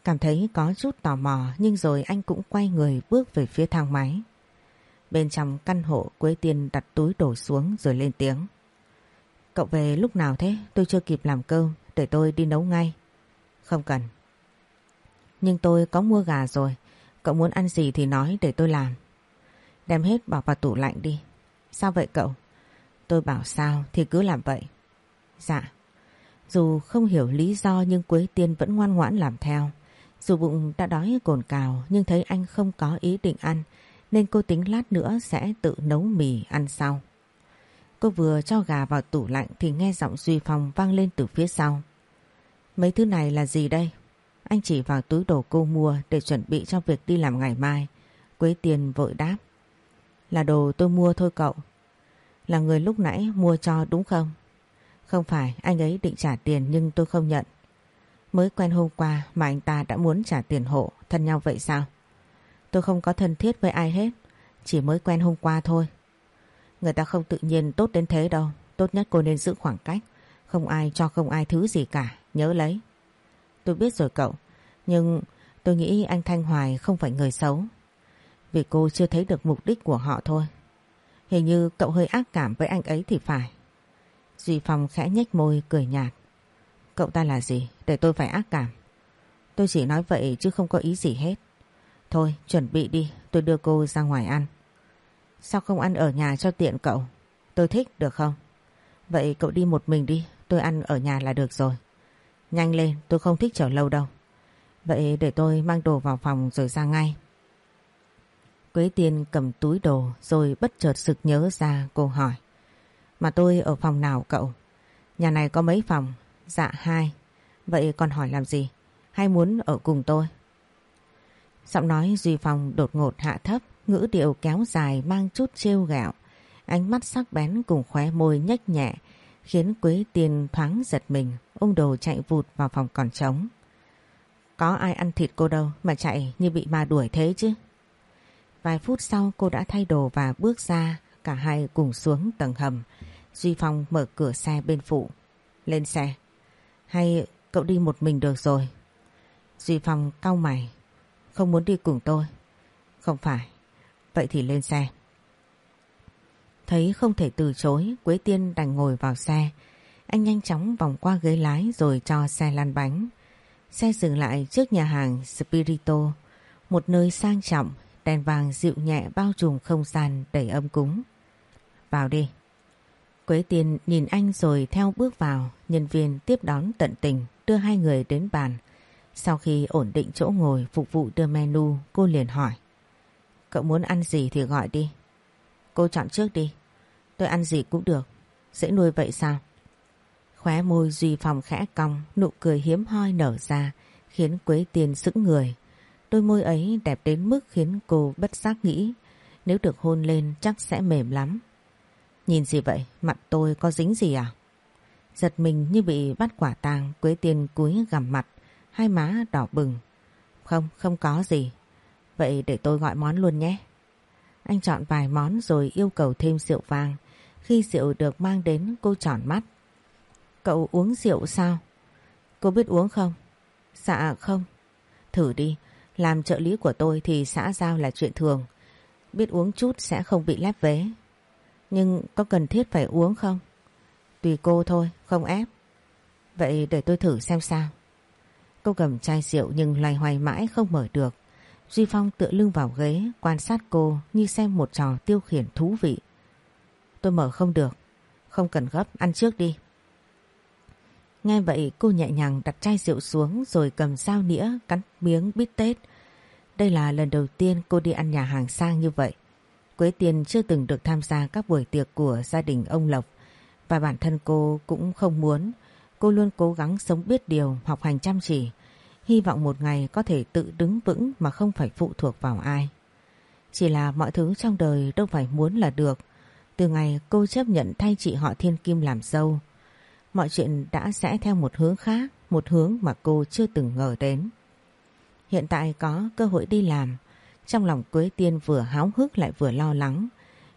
Cảm thấy có chút tò mò nhưng rồi anh cũng quay người bước về phía thang máy. Bên trong căn hộ Quế Tiên đặt túi đổ xuống rồi lên tiếng. Cậu về lúc nào thế? Tôi chưa kịp làm cơm, để tôi đi nấu ngay. Không cần. Nhưng tôi có mua gà rồi, cậu muốn ăn gì thì nói để tôi làm. Đem hết bỏ vào tủ lạnh đi. Sao vậy cậu? Tôi bảo sao, thì cứ làm vậy. Dạ. Dù không hiểu lý do nhưng Quế Tiên vẫn ngoan ngoãn làm theo. Dù bụng đã đói cồn cào, nhưng thấy anh không có ý định ăn, nên cô tính lát nữa sẽ tự nấu mì ăn sau. Cô vừa cho gà vào tủ lạnh thì nghe giọng Duy Phong vang lên từ phía sau. Mấy thứ này là gì đây? Anh chỉ vào túi đồ cô mua để chuẩn bị cho việc đi làm ngày mai. Quế tiền vội đáp. Là đồ tôi mua thôi cậu. Là người lúc nãy mua cho đúng không? Không phải, anh ấy định trả tiền nhưng tôi không nhận. Mới quen hôm qua mà anh ta đã muốn trả tiền hộ, thân nhau vậy sao? Tôi không có thân thiết với ai hết, chỉ mới quen hôm qua thôi. Người ta không tự nhiên tốt đến thế đâu, tốt nhất cô nên giữ khoảng cách, không ai cho không ai thứ gì cả, nhớ lấy. Tôi biết rồi cậu, nhưng tôi nghĩ anh Thanh Hoài không phải người xấu. Vì cô chưa thấy được mục đích của họ thôi. Hình như cậu hơi ác cảm với anh ấy thì phải. Duy Phong khẽ nhếch môi, cười nhạt. Cậu ta là gì để tôi phải ác cảm? Tôi chỉ nói vậy chứ không có ý gì hết. Thôi, chuẩn bị đi tôi đưa cô ra ngoài ăn. Sao không ăn ở nhà cho tiện cậu? Tôi thích, được không? Vậy cậu đi một mình đi tôi ăn ở nhà là được rồi. Nhanh lên, tôi không thích chờ lâu đâu. Vậy để tôi mang đồ vào phòng rồi ra ngay. Quế Tiên cầm túi đồ rồi bất chợt sực nhớ ra cô hỏi. Mà tôi ở phòng nào cậu? Nhà này có mấy phòng? Dạ hai. Vậy còn hỏi làm gì? Hay muốn ở cùng tôi? Giọng nói Duy Phong đột ngột hạ thấp, ngữ điệu kéo dài mang chút trêu gạo. Ánh mắt sắc bén cùng khóe môi nhếch nhẹ, khiến Quế Tiên thoáng giật mình, ông đồ chạy vụt vào phòng còn trống. Có ai ăn thịt cô đâu mà chạy như bị ma đuổi thế chứ? Vài phút sau cô đã thay đồ và bước ra, cả hai cùng xuống tầng hầm. Duy Phong mở cửa xe bên phụ. Lên xe. Hay cậu đi một mình được rồi? Duy Phong cau mày. Không muốn đi cùng tôi. Không phải. Vậy thì lên xe. Thấy không thể từ chối, Quế Tiên đành ngồi vào xe. Anh nhanh chóng vòng qua ghế lái rồi cho xe lăn bánh. Xe dừng lại trước nhà hàng Spirito, một nơi sang trọng, đèn vàng dịu nhẹ bao trùm không gian đầy âm cúng. Vào đi. Quế Tiên nhìn anh rồi theo bước vào, nhân viên tiếp đón tận tình đưa hai người đến bàn. Sau khi ổn định chỗ ngồi phục vụ đưa menu, cô liền hỏi. Cậu muốn ăn gì thì gọi đi. cô chọn trước đi. Tôi ăn gì cũng được. Dễ nuôi vậy sao? Khóe môi Duy Phong khẽ cong, nụ cười hiếm hoi nở ra, khiến Quế Tiên sững người. Đôi môi ấy đẹp đến mức khiến cô bất giác nghĩ, nếu được hôn lên chắc sẽ mềm lắm. Nhìn gì vậy, mặt tôi có dính gì à? Giật mình như bị bắt quả tang, Quế Tiên cúi gằm mặt, hai má đỏ bừng. Không, không có gì. Vậy để tôi gọi món luôn nhé. Anh chọn vài món rồi yêu cầu thêm rượu vàng Khi rượu được mang đến cô tròn mắt. Cậu uống rượu sao? Cô biết uống không? Dạ không. Thử đi, làm trợ lý của tôi thì xã giao là chuyện thường. Biết uống chút sẽ không bị lép vế. Nhưng có cần thiết phải uống không? Tùy cô thôi, không ép. Vậy để tôi thử xem sao. Cô cầm chai rượu nhưng loay hoay mãi không mở được. Duy Phong tựa lưng vào ghế quan sát cô như xem một trò tiêu khiển thú vị. Tôi mở không được. Không cần gấp, ăn trước đi. Nghe vậy cô nhẹ nhàng đặt chai rượu xuống rồi cầm dao nĩa cắn miếng bít tết. Đây là lần đầu tiên cô đi ăn nhà hàng sang như vậy. Quế Tiên chưa từng được tham gia các buổi tiệc của gia đình ông Lộc và bản thân cô cũng không muốn. Cô luôn cố gắng sống biết điều, học hành chăm chỉ. Hy vọng một ngày có thể tự đứng vững mà không phải phụ thuộc vào ai. Chỉ là mọi thứ trong đời đâu phải muốn là được. Từ ngày cô chấp nhận thay chị họ Thiên Kim làm dâu, mọi chuyện đã sẽ theo một hướng khác, một hướng mà cô chưa từng ngờ đến. Hiện tại có cơ hội đi làm, trong lòng Quế Tiên vừa háo hức lại vừa lo lắng.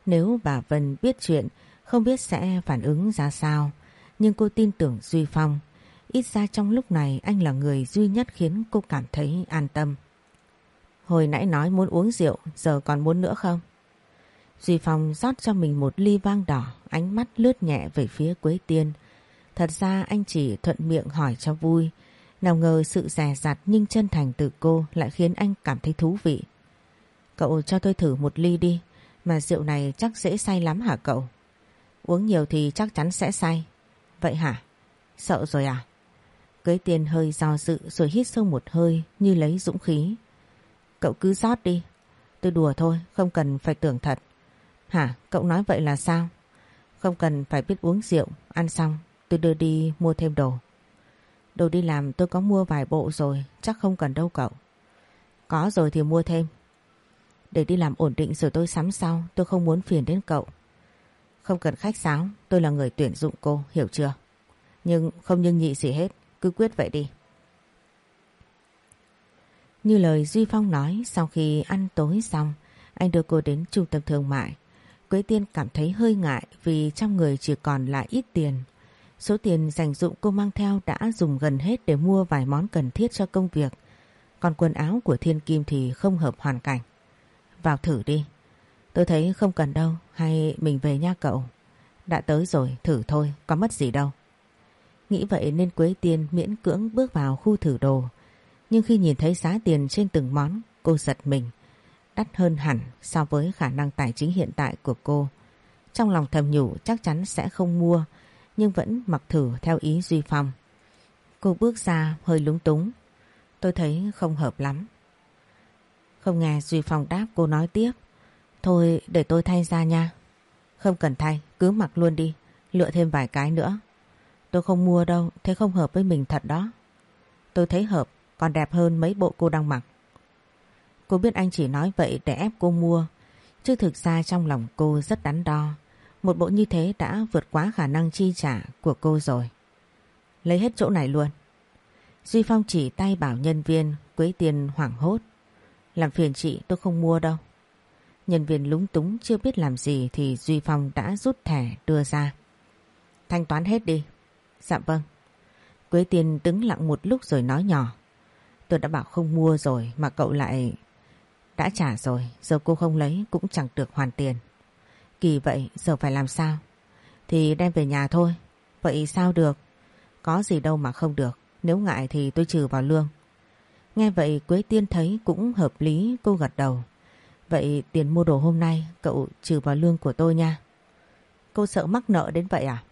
Nếu bà Vân biết chuyện, không biết sẽ phản ứng ra sao. Nhưng cô tin tưởng Duy Phong. Ít ra trong lúc này anh là người duy nhất khiến cô cảm thấy an tâm. Hồi nãy nói muốn uống rượu, giờ còn muốn nữa không? Duy Phong rót cho mình một ly vang đỏ, ánh mắt lướt nhẹ về phía Quế Tiên. Thật ra anh chỉ thuận miệng hỏi cho vui. Nào ngờ sự rè rặt nhưng chân thành từ cô lại khiến anh cảm thấy thú vị. Cậu cho tôi thử một ly đi, mà rượu này chắc dễ say lắm hả cậu? Uống nhiều thì chắc chắn sẽ say. Vậy hả? Sợ rồi à? Cưới tiền hơi do dự rồi hít sâu một hơi như lấy dũng khí. Cậu cứ rót đi. Tôi đùa thôi, không cần phải tưởng thật. Hả? Cậu nói vậy là sao? Không cần phải biết uống rượu, ăn xong tôi đưa đi mua thêm đồ. Đồ đi làm tôi có mua vài bộ rồi, chắc không cần đâu cậu. Có rồi thì mua thêm. Để đi làm ổn định rồi tôi sắm sau, tôi không muốn phiền đến cậu. Không cần khách sáo, tôi là người tuyển dụng cô, hiểu chưa? Nhưng không nhưng nhị gì hết, cứ quyết vậy đi. Như lời Duy Phong nói, sau khi ăn tối xong, anh đưa cô đến trung tâm thương mại. Quế Tiên cảm thấy hơi ngại vì trong người chỉ còn lại ít tiền. Số tiền dành dụng cô mang theo đã dùng gần hết để mua vài món cần thiết cho công việc. Còn quần áo của Thiên Kim thì không hợp hoàn cảnh. Vào thử đi. Tôi thấy không cần đâu, hay mình về nha cậu. Đã tới rồi, thử thôi, có mất gì đâu. Nghĩ vậy nên Quế Tiên miễn cưỡng bước vào khu thử đồ. Nhưng khi nhìn thấy giá tiền trên từng món, cô giật mình. Đắt hơn hẳn so với khả năng tài chính hiện tại của cô. Trong lòng thầm nhủ chắc chắn sẽ không mua, nhưng vẫn mặc thử theo ý Duy Phong. Cô bước ra hơi lúng túng. Tôi thấy không hợp lắm. Không nghe Duy Phong đáp cô nói tiếp. Thôi để tôi thay ra nha. Không cần thay, cứ mặc luôn đi. Lựa thêm vài cái nữa. Tôi không mua đâu, thế không hợp với mình thật đó. Tôi thấy hợp, còn đẹp hơn mấy bộ cô đang mặc. Cô biết anh chỉ nói vậy để ép cô mua. Chứ thực ra trong lòng cô rất đắn đo. Một bộ như thế đã vượt quá khả năng chi trả của cô rồi. Lấy hết chỗ này luôn. Duy Phong chỉ tay bảo nhân viên Quế tiền hoảng hốt. Làm phiền chị tôi không mua đâu. Nhân viên lúng túng chưa biết làm gì thì Duy Phong đã rút thẻ đưa ra. Thanh toán hết đi. Dạ vâng. Quế Tiên đứng lặng một lúc rồi nói nhỏ. Tôi đã bảo không mua rồi mà cậu lại... Đã trả rồi, giờ cô không lấy cũng chẳng được hoàn tiền. Kỳ vậy, giờ phải làm sao? Thì đem về nhà thôi. Vậy sao được? Có gì đâu mà không được. Nếu ngại thì tôi trừ vào lương. Nghe vậy Quế Tiên thấy cũng hợp lý cô gật đầu. Vậy tiền mua đồ hôm nay cậu trừ vào lương của tôi nha. Cô sợ mắc nợ đến vậy à?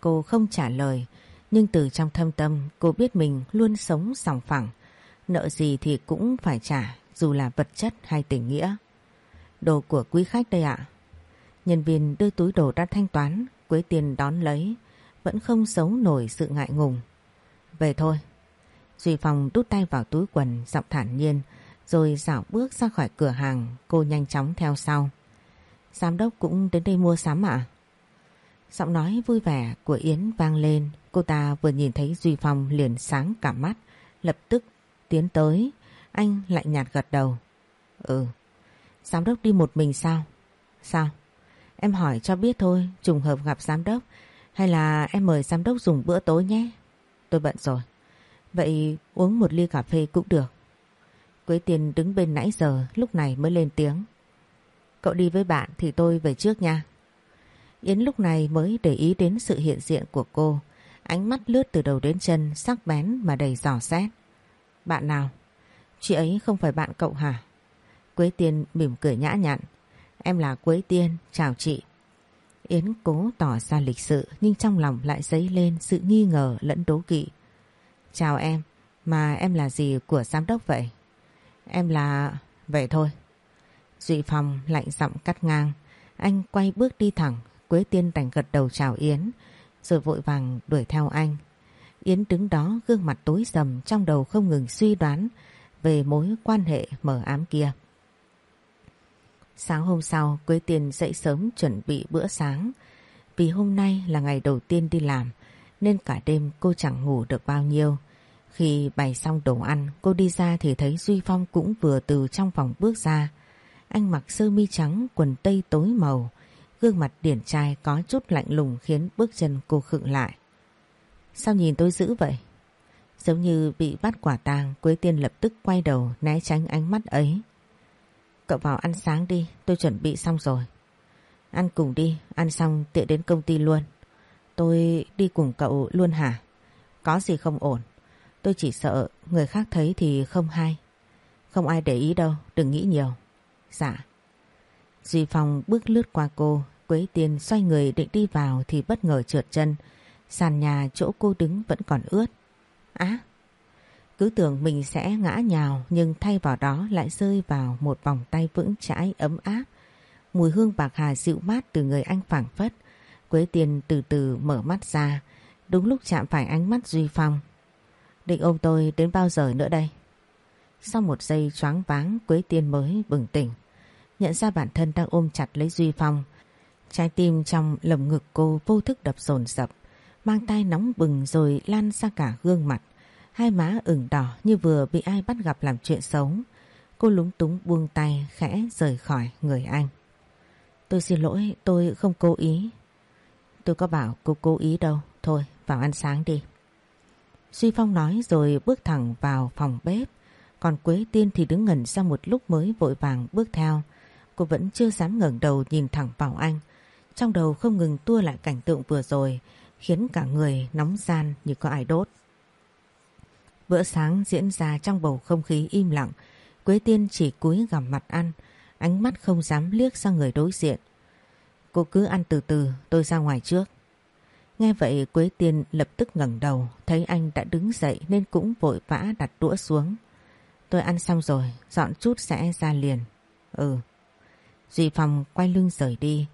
Cô không trả lời nhưng từ trong thâm tâm cô biết mình luôn sống sòng phẳng. Nợ gì thì cũng phải trả dù là vật chất hay tình nghĩa. Đồ của quý khách đây ạ. Nhân viên đưa túi đồ đã thanh toán, Quế Tiên đón lấy, vẫn không giấu nổi sự ngại ngùng. Về thôi. Duy Phong đút tay vào túi quần, giọng thản nhiên, rồi dạo bước ra khỏi cửa hàng, cô nhanh chóng theo sau. Giám đốc cũng đến đây mua sắm ạ? Giọng nói vui vẻ của Yến vang lên, cô ta vừa nhìn thấy Duy Phong liền sáng cả mắt, lập tức tiến tới, anh lạnh nhạt gật đầu. Ừ, giám đốc đi một mình sao? Sao? Em hỏi cho biết thôi, trùng hợp gặp giám đốc, hay là em mời giám đốc dùng bữa tối nhé? Tôi bận rồi. Vậy uống một ly cà phê cũng được. Quế Tiên đứng bên nãy giờ lúc này mới lên tiếng. Cậu đi với bạn thì tôi về trước nha. Yến lúc này mới để ý đến sự hiện diện của cô. Ánh mắt lướt từ đầu đến chân sắc bén mà đầy giỏ xét. Bạn nào? Chị ấy không phải bạn cậu hả? Quế Tiên mỉm cười nhã nhặn. Em là Quế Tiên, chào chị. Yến cố tỏ ra lịch sự nhưng trong lòng lại dấy lên sự nghi ngờ lẫn đố kỵ. Chào em, mà em là gì của giám đốc vậy? Em là... Vậy thôi. Duy Phong lạnh giọng cắt ngang. Anh quay bước đi thẳng, Quế Tiên đành gật đầu chào Yến, rồi vội vàng đuổi theo anh. Yến đứng đó gương mặt tối sầm trong đầu không ngừng suy đoán về mối quan hệ mờ ám kia. Sáng hôm sau, Quế Tiên dậy sớm chuẩn bị bữa sáng. Vì hôm nay là ngày đầu tiên đi làm, nên cả đêm cô chẳng ngủ được bao nhiêu. Khi bày xong đồ ăn, cô đi ra thì thấy Duy Phong cũng vừa từ trong phòng bước ra. Anh mặc sơ mi trắng, quần tây tối màu, gương mặt điển trai có chút lạnh lùng khiến bước chân cô khựng lại. Sao nhìn tôi dữ vậy? Giống như bị bắt quả tang, Quế Tiên lập tức quay đầu né tránh ánh mắt ấy. Cậu vào ăn sáng đi, tôi chuẩn bị xong rồi. Ăn cùng đi, ăn xong tiện đến công ty luôn. Tôi đi cùng cậu luôn hả? Có gì không ổn. Tôi chỉ sợ người khác thấy thì không hay. Không ai để ý đâu, đừng nghĩ nhiều. Dạ. Duy Phong bước lướt qua cô, Quế Tiên xoay người định đi vào thì bất ngờ trượt chân. Sàn nhà chỗ cô đứng vẫn còn ướt. Á! Cứ tưởng mình sẽ ngã nhào nhưng thay vào đó lại rơi vào một vòng tay vững chãi ấm áp. Mùi hương bạc hà dịu mát từ người anh phảng phất. Quế Tiền từ từ mở mắt ra, đúng lúc chạm phải ánh mắt Duy Phong. Định ôm tôi đến bao giờ nữa đây? Sau một giây choáng váng Quế Tiên mới bừng tỉnh. Nhận ra bản thân đang ôm chặt lấy Duy Phong. Trái tim trong lồng ngực cô vô thức đập rồn rập. mang tay nóng bừng rồi lan ra cả gương mặt. Hai má ửng đỏ như vừa bị ai bắt gặp làm chuyện xấu. Cô lúng túng buông tay khẽ rời khỏi người anh. Tôi xin lỗi, tôi không cố ý. Tôi có bảo cô cố ý đâu. Thôi, vào ăn sáng đi. Duy Phong nói rồi bước thẳng vào phòng bếp. Còn Quế Tiên thì đứng ngẩn ra một lúc mới vội vàng bước theo. Cô vẫn chưa dám ngẩng đầu nhìn thẳng vào anh. Trong đầu không ngừng tua lại cảnh tượng vừa rồi khiến cả người nóng gian như có ai đốt. Bữa sáng diễn ra trong bầu không khí im lặng, Quế Tiên chỉ cúi gằm mặt ăn, ánh mắt không dám liếc sang người đối diện. Cô cứ ăn từ từ, tôi ra ngoài trước. Nghe vậy Quế Tiên lập tức ngẩng đầu, thấy anh đã đứng dậy nên cũng vội vã đặt đũa xuống. Tôi ăn xong rồi, dọn chút sẽ ra liền. Ừ. Duy Phong quay lưng rời đi,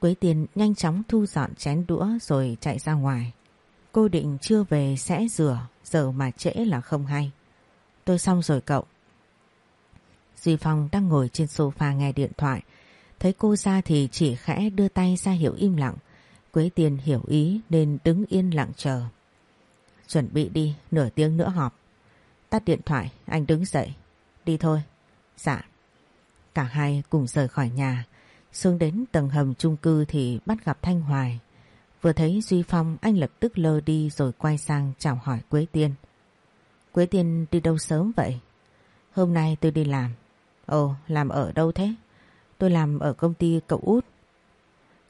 Quế Tiên nhanh chóng thu dọn chén đũa rồi chạy ra ngoài. Cô định chưa về sẽ rửa, giờ mà trễ là không hay. Tôi xong rồi cậu. Duy Phong đang ngồi trên sofa nghe điện thoại. Thấy cô ra thì chỉ khẽ đưa tay ra hiệu im lặng. Quế tiền hiểu ý nên đứng yên lặng chờ. Chuẩn bị đi, nửa tiếng nữa họp. Tắt điện thoại, anh đứng dậy. Đi thôi. Dạ. Cả hai cùng rời khỏi nhà. Xuống đến tầng hầm chung cư thì bắt gặp Thanh Hoài. Vừa thấy Duy Phong anh lập tức lơ đi rồi quay sang chào hỏi Quế Tiên. Quế Tiên đi đâu sớm vậy? Hôm nay tôi đi làm. Ồ, làm ở đâu thế? Tôi làm ở công ty cậu út.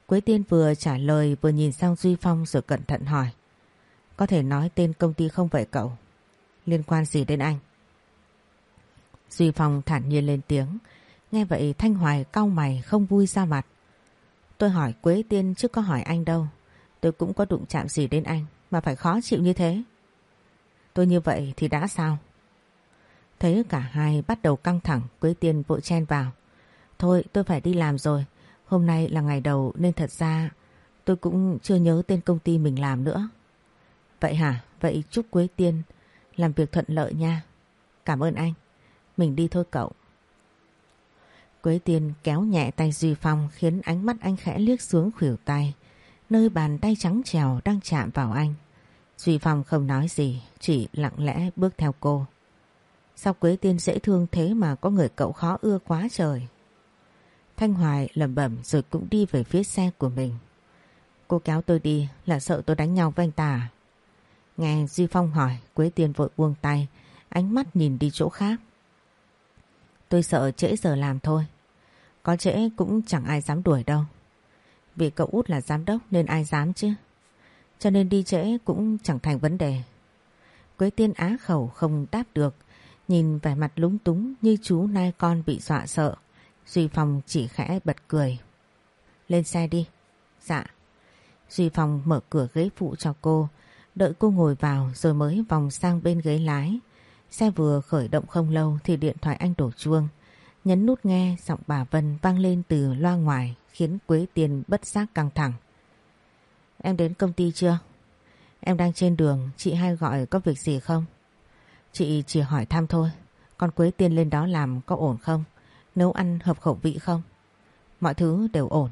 Quế Tiên vừa trả lời vừa nhìn sang Duy Phong rồi cẩn thận hỏi. Có thể nói tên công ty không vậy cậu? Liên quan gì đến anh? Duy Phong thản nhiên lên tiếng. Nghe vậy Thanh Hoài cau mày không vui ra mặt. Tôi hỏi Quế Tiên chứ có hỏi anh đâu. Tôi cũng có đụng chạm gì đến anh mà phải khó chịu như thế. Tôi như vậy thì đã sao? Thấy cả hai bắt đầu căng thẳng Quế Tiên vội chen vào. thôi tôi phải đi làm rồi. Hôm nay là ngày đầu nên thật ra tôi cũng chưa nhớ tên công ty mình làm nữa. Vậy hả? Vậy chúc Quế Tiên làm việc thuận lợi nha. Cảm ơn anh. Mình đi thôi cậu. Quế Tiên kéo nhẹ tay Duy Phong khiến ánh mắt anh khẽ liếc xuống khuỷu tay, nơi bàn tay trắng trèo đang chạm vào anh. Duy Phong không nói gì, chỉ lặng lẽ bước theo cô. Sao Quế Tiên dễ thương thế mà có người cậu khó ưa quá trời. Thanh Hoài lẩm bẩm rồi cũng đi về phía xe của mình. Cô kéo tôi đi là sợ tôi đánh nhau với anh ta? À? Nghe Duy Phong hỏi, Quế Tiên vội buông tay, ánh mắt nhìn đi chỗ khác. Tôi sợ trễ giờ làm thôi. Có trễ cũng chẳng ai dám đuổi đâu. Vì cậu út là giám đốc nên ai dám chứ. Cho nên đi trễ cũng chẳng thành vấn đề. Quế tiên á khẩu không đáp được. Nhìn vẻ mặt lúng túng như chú nai con bị dọa sợ. Duy Phong chỉ khẽ bật cười. Lên xe đi. Dạ. Duy Phong mở cửa ghế phụ cho cô. Đợi cô ngồi vào rồi mới vòng sang bên ghế lái. Xe vừa khởi động không lâu thì điện thoại anh đổ chuông. Nhấn nút nghe giọng bà Vân vang lên từ loa ngoài khiến Quế Tiên bất giác căng thẳng. Em đến công ty chưa? Em đang trên đường, chị hai gọi có việc gì không? Chị chỉ hỏi thăm thôi, con Quế Tiên lên đó làm có ổn không? Nấu ăn hợp khẩu vị không? Mọi thứ đều ổn.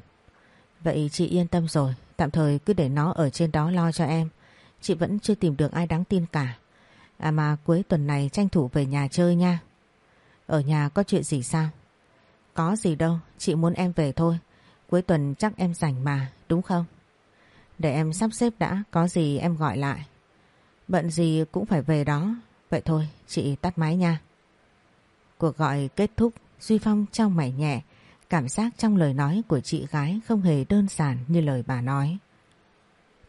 Vậy chị yên tâm rồi, tạm thời cứ để nó ở trên đó lo cho em. Chị vẫn chưa tìm được ai đáng tin cả. À mà cuối tuần này tranh thủ về nhà chơi nha. Ở nhà có chuyện gì sao? Có gì đâu, chị muốn em về thôi. Cuối tuần chắc em rảnh mà, đúng không? Để em sắp xếp đã, có gì em gọi lại. Bận gì cũng phải về đó. Vậy thôi, chị tắt máy nha. Cuộc gọi kết thúc, Duy Phong trong mảy nhẹ, cảm giác trong lời nói của chị gái không hề đơn giản như lời bà nói.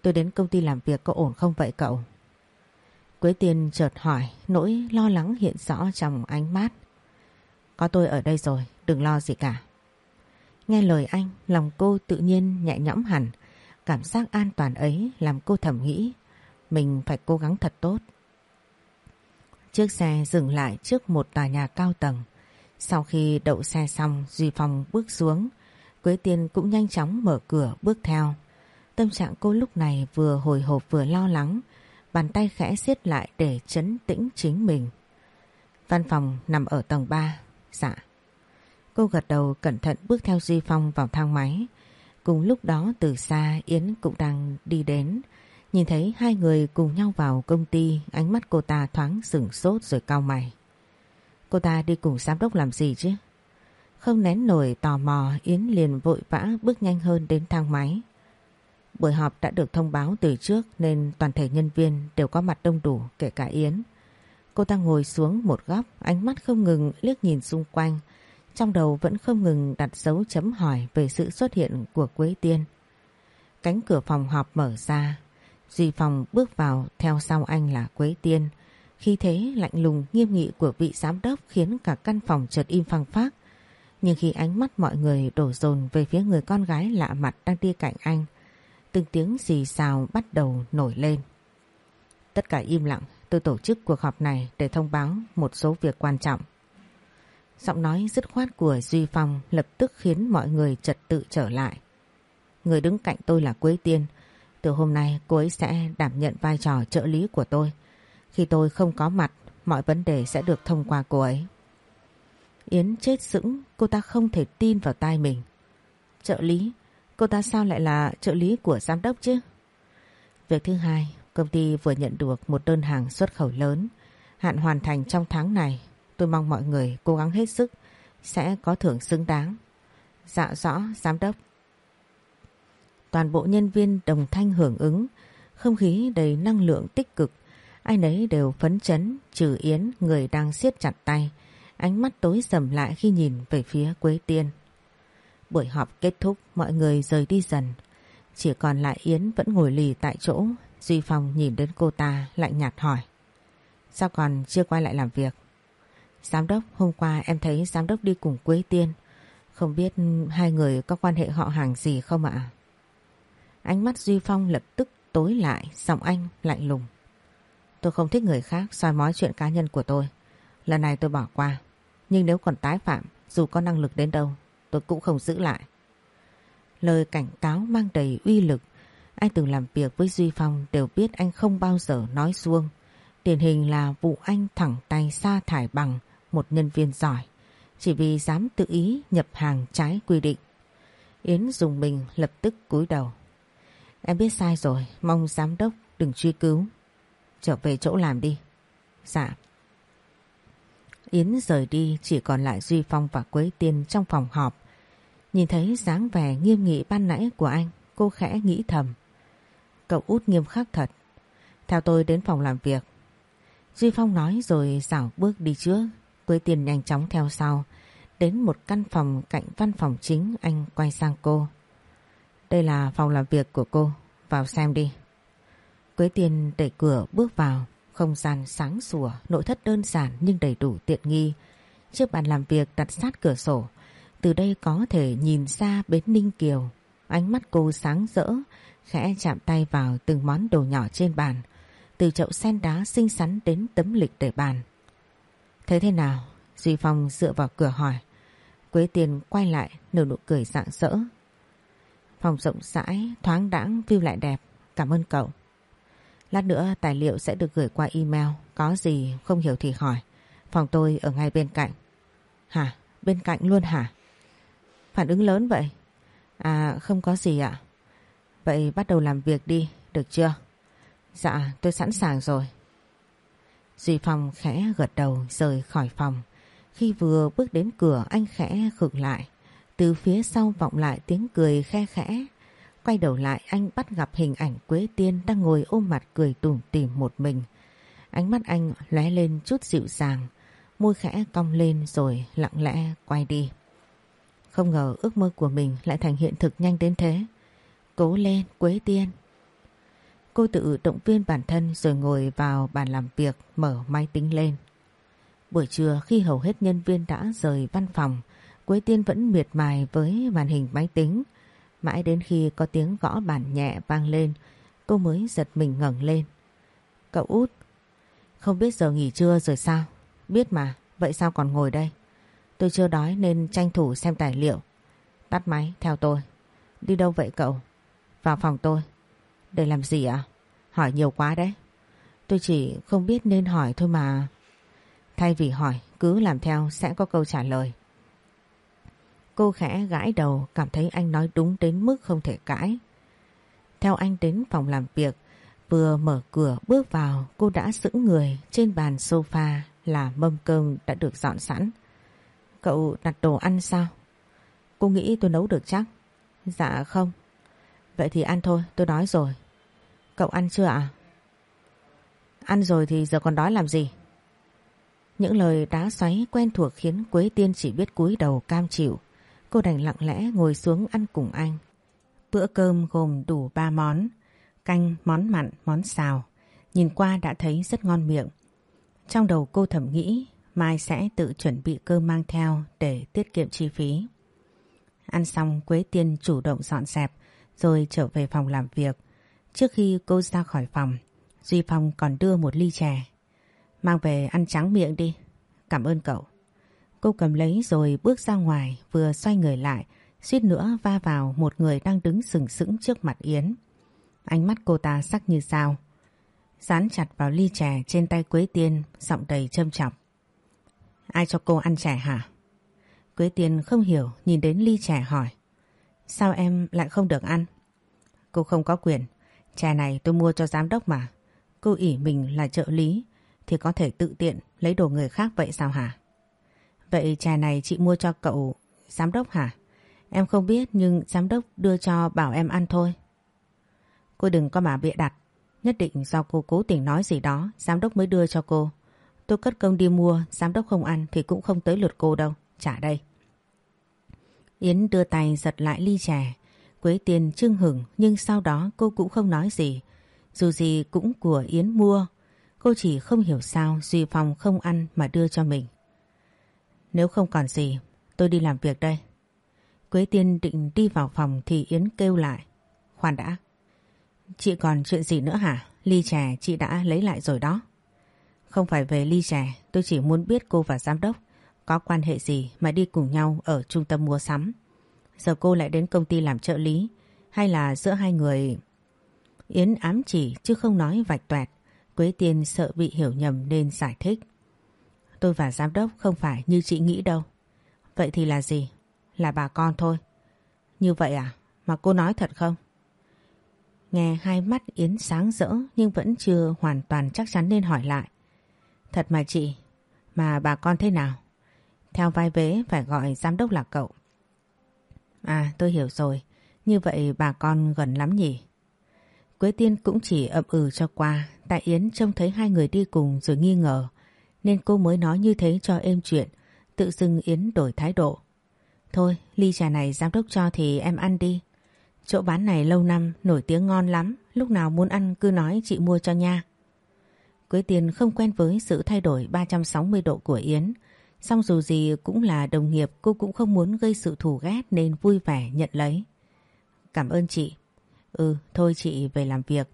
Tôi đến công ty làm việc có ổn không vậy cậu? Quế Tiên chợt hỏi, nỗi lo lắng hiện rõ trong ánh mắt. Có tôi ở đây rồi, đừng lo gì cả. Nghe lời anh, lòng cô tự nhiên nhẹ nhõm hẳn. Cảm giác an toàn ấy làm cô thầm nghĩ mình phải cố gắng thật tốt. Chiếc xe dừng lại trước một tòa nhà cao tầng. Sau khi đậu xe xong, Duy Phong bước xuống. Quế Tiên cũng nhanh chóng mở cửa bước theo. Tâm trạng cô lúc này vừa hồi hộp vừa lo lắng. Bàn tay khẽ siết lại để chấn tĩnh chính mình. Văn phòng nằm ở tầng 3. Dạ. Cô gật đầu cẩn thận bước theo Duy Phong vào thang máy. Cùng lúc đó từ xa Yến cũng đang đi đến. Nhìn thấy hai người cùng nhau vào công ty, ánh mắt cô ta thoáng sửng sốt rồi cau mày. Cô ta đi cùng giám đốc làm gì chứ? Không nén nổi tò mò, Yến liền vội vã bước nhanh hơn đến thang máy. Buổi họp đã được thông báo từ trước nên toàn thể nhân viên đều có mặt đông đủ kể cả Yến. Cô ta ngồi xuống một góc, ánh mắt không ngừng liếc nhìn xung quanh, trong đầu vẫn không ngừng đặt dấu chấm hỏi về sự xuất hiện của Quế Tiên. Cánh cửa phòng họp mở ra, Duy Phong bước vào theo sau anh là Quế Tiên. Khi thế lạnh lùng nghiêm nghị của vị giám đốc khiến cả căn phòng chợt im phăng phác. Nhưng khi ánh mắt mọi người đổ dồn về phía người con gái lạ mặt đang đi cạnh anh, từng tiếng xì xào bắt đầu nổi lên. Tất cả im lặng, tôi tổ chức cuộc họp này để thông báo một số việc quan trọng. Giọng nói dứt khoát của Duy Phong lập tức khiến mọi người trật tự trở lại. Người đứng cạnh tôi là Quế Tiên. Từ hôm nay cô ấy sẽ đảm nhận vai trò trợ lý của tôi. Khi tôi không có mặt, mọi vấn đề sẽ được thông qua cô ấy. Yến chết sững, cô ta không thể tin vào tai mình. Trợ lý? Cô ta sao lại là trợ lý của giám đốc chứ? Việc thứ hai, công ty vừa nhận được một đơn hàng xuất khẩu lớn. Hạn hoàn thành trong tháng này Tôi mong mọi người cố gắng hết sức sẽ có thưởng xứng đáng. Dạ rõ, giám đốc. Toàn bộ nhân viên đồng thanh hưởng ứng, không khí đầy năng lượng tích cực. Ai nấy đều phấn chấn, trừ Yến người đang siết chặt tay. Ánh mắt tối sầm lại khi nhìn về phía Quế Tiên. Buổi họp kết thúc, mọi người rời đi dần. Chỉ còn lại Yến vẫn ngồi lì tại chỗ. Duy Phong nhìn đến cô ta lạnh nhạt hỏi. Sao còn chưa quay lại làm việc? Giám đốc, hôm qua em thấy giám đốc đi cùng Quế Tiên. Không biết hai người có quan hệ họ hàng gì không ạ? Ánh mắt Duy Phong lập tức tối lại, giọng anh lạnh lùng. Tôi không thích người khác soi mói chuyện cá nhân của tôi. Lần này tôi bỏ qua. Nhưng nếu còn tái phạm, dù có năng lực đến đâu, tôi cũng không giữ lại. Lời cảnh cáo mang đầy uy lực. ai từng làm việc với Duy Phong đều biết anh không bao giờ nói xuông. Điển hình là vụ anh thẳng tay sa thải bằng một nhân viên giỏi. Chỉ vì dám tự ý nhập hàng trái quy định. Yến dùng mình lập tức cúi đầu. Em biết sai rồi, mong giám đốc đừng truy cứu. Trở về chỗ làm đi. Dạ. Yến rời đi chỉ còn lại Duy Phong và Quế Tiên trong phòng họp. Nhìn thấy dáng vẻ nghiêm nghị ban nãy của anh, cô khẽ nghĩ thầm. Cậu út nghiêm khắc thật. Theo tôi đến phòng làm việc. Duy Phong nói rồi dảo bước đi trước. Quế Tiên nhanh chóng theo sau. Đến một căn phòng cạnh văn phòng chính anh quay sang cô. Đây là phòng làm việc của cô. Vào xem đi. Quế Tiên đẩy cửa bước vào. Không gian sáng sủa, nội thất đơn giản nhưng đầy đủ tiện nghi. Chiếc bàn làm việc đặt sát cửa sổ. Từ đây có thể nhìn ra bến Ninh Kiều. Ánh mắt cô sáng rỡ, khẽ chạm tay vào từng món đồ nhỏ trên bàn. Từ chậu sen đá xinh xắn đến tấm lịch để bàn. Thấy thế nào? Duy Phong dựa vào cửa hỏi. Quế Tiền quay lại nở nụ cười rạng rỡ. Phòng rộng rãi, thoáng đãng, view lại đẹp. Cảm ơn cậu. Lát nữa tài liệu sẽ được gửi qua email. Có gì không hiểu thì hỏi. Phòng tôi ở ngay bên cạnh. Hả? Bên cạnh luôn hả? Phản ứng lớn vậy? À không có gì ạ. Vậy bắt đầu làm việc đi, được chưa? Dạ, tôi sẵn sàng rồi. Duy Phong khẽ gật đầu rời khỏi phòng. Khi vừa bước đến cửa anh khẽ khựng lại. Từ phía sau vọng lại tiếng cười khe khẽ. Quay đầu lại anh bắt gặp hình ảnh Quế Tiên đang ngồi ôm mặt cười tủm tỉm một mình. Ánh mắt anh lóe lên chút dịu dàng, môi khẽ cong lên rồi lặng lẽ quay đi. Không ngờ ước mơ của mình lại thành hiện thực nhanh đến thế. Cố lên Quế Tiên. Cô tự động viên bản thân rồi ngồi vào bàn làm việc mở máy tính lên. Buổi trưa khi hầu hết nhân viên đã rời văn phòng, Quế Tiên vẫn miệt mài với màn hình máy tính. Mãi đến khi có tiếng gõ bàn nhẹ vang lên, cô mới giật mình ngẩng lên. Cậu út, không biết giờ nghỉ trưa rồi sao? Biết mà, vậy sao còn ngồi đây? Tôi chưa đói nên tranh thủ xem tài liệu. Tắt máy, theo tôi. Đi đâu vậy cậu? Vào phòng tôi. Để làm gì ạ? Hỏi nhiều quá đấy. Tôi chỉ không biết nên hỏi thôi mà. Thay vì hỏi, cứ làm theo sẽ có câu trả lời. Cô khẽ gãi đầu cảm thấy anh nói đúng đến mức không thể cãi. Theo anh đến phòng làm việc, vừa mở cửa bước vào cô đã sững người trên bàn sofa là mâm cơm đã được dọn sẵn. Cậu đặt đồ ăn sao? Cô nghĩ tôi nấu được chắc? Dạ không. Vậy thì ăn thôi, tôi đói rồi. Cậu ăn chưa ạ? Ăn rồi thì giờ còn đói làm gì? Những lời đá xoáy quen thuộc khiến Quế Tiên chỉ biết cúi đầu cam chịu. Cô đành lặng lẽ ngồi xuống ăn cùng anh. Bữa cơm gồm đủ ba món. Canh, món mặn, món xào. Nhìn qua đã thấy rất ngon miệng. Trong đầu cô thầm nghĩ mai sẽ tự chuẩn bị cơm mang theo để tiết kiệm chi phí. Ăn xong Quế Tiên chủ động dọn dẹp rồi trở về phòng làm việc. Trước khi cô ra khỏi phòng, Duy Phong còn đưa một ly chè. Mang về ăn trắng miệng đi. Cảm ơn cậu. Cô cầm lấy rồi bước ra ngoài vừa xoay người lại suýt nữa va vào một người đang đứng sừng sững trước mặt Yến. Ánh mắt cô ta sắc như sao. Dán chặt vào ly chè trên tay Quế Tiên giọng đầy châm chọc. Ai cho cô ăn chè hả? Quế Tiên không hiểu nhìn đến ly chè hỏi. Sao em lại không được ăn? Cô không có quyền. Trà này, tôi mua cho giám đốc mà. Cô ỉ mình là trợ lý, thì có thể tự tiện lấy đồ người khác vậy sao hả? Vậy trà này, chị mua cho cậu giám đốc hả? Em không biết, nhưng giám đốc đưa cho bảo em ăn thôi. Cô đừng có mà bịa đặt. Nhất định do cô cố tình nói gì đó, giám đốc mới đưa cho cô. Tôi cất công đi mua, giám đốc không ăn thì cũng không tới lượt cô đâu. Trả đây. Yến đưa tay giật lại ly trà. Quế tiền trưng hửng nhưng sau đó cô cũng không nói gì. Dù gì cũng của Yến mua. Cô chỉ không hiểu sao Duy Phong không ăn mà đưa cho mình. Nếu không còn gì, tôi đi làm việc đây. Quế Tiên định đi vào phòng thì Yến kêu lại. Khoan đã. Chị còn chuyện gì nữa hả? Ly trà chị đã lấy lại rồi đó. Không phải về ly trà, tôi chỉ muốn biết cô và giám đốc có quan hệ gì mà đi cùng nhau ở trung tâm mua sắm. Giờ cô lại đến công ty làm trợ lý hay là giữa hai người... Yến ám chỉ chứ không nói vạch toẹt. Quế Tiên sợ bị hiểu nhầm nên giải thích. Tôi và giám đốc không phải như chị nghĩ đâu. Vậy thì là gì? Là bà con thôi. Như vậy à? Mà cô nói thật không? Nghe hai mắt Yến sáng rỡ nhưng vẫn chưa hoàn toàn chắc chắn nên hỏi lại. Thật mà chị, mà bà con thế nào? Theo vai vế phải gọi giám đốc là cậu. À tôi hiểu rồi, như vậy bà con gần lắm nhỉ? Quế Tiên cũng chỉ ậm ừ cho qua, tại Yến trông thấy hai người đi cùng rồi nghi ngờ, nên cô mới nói như thế cho êm chuyện, tự dưng Yến đổi thái độ. Thôi, ly trà này giám đốc cho thì em ăn đi. Chỗ bán này lâu năm, nổi tiếng ngon lắm, lúc nào muốn ăn cứ nói chị mua cho nha. Quế Tiên không quen với sự thay đổi 360 độ của Yến, xong dù gì cũng là đồng nghiệp cô cũng không muốn gây sự thù ghét nên vui vẻ nhận lấy. Cảm ơn chị. Ừ, thôi chị về làm việc.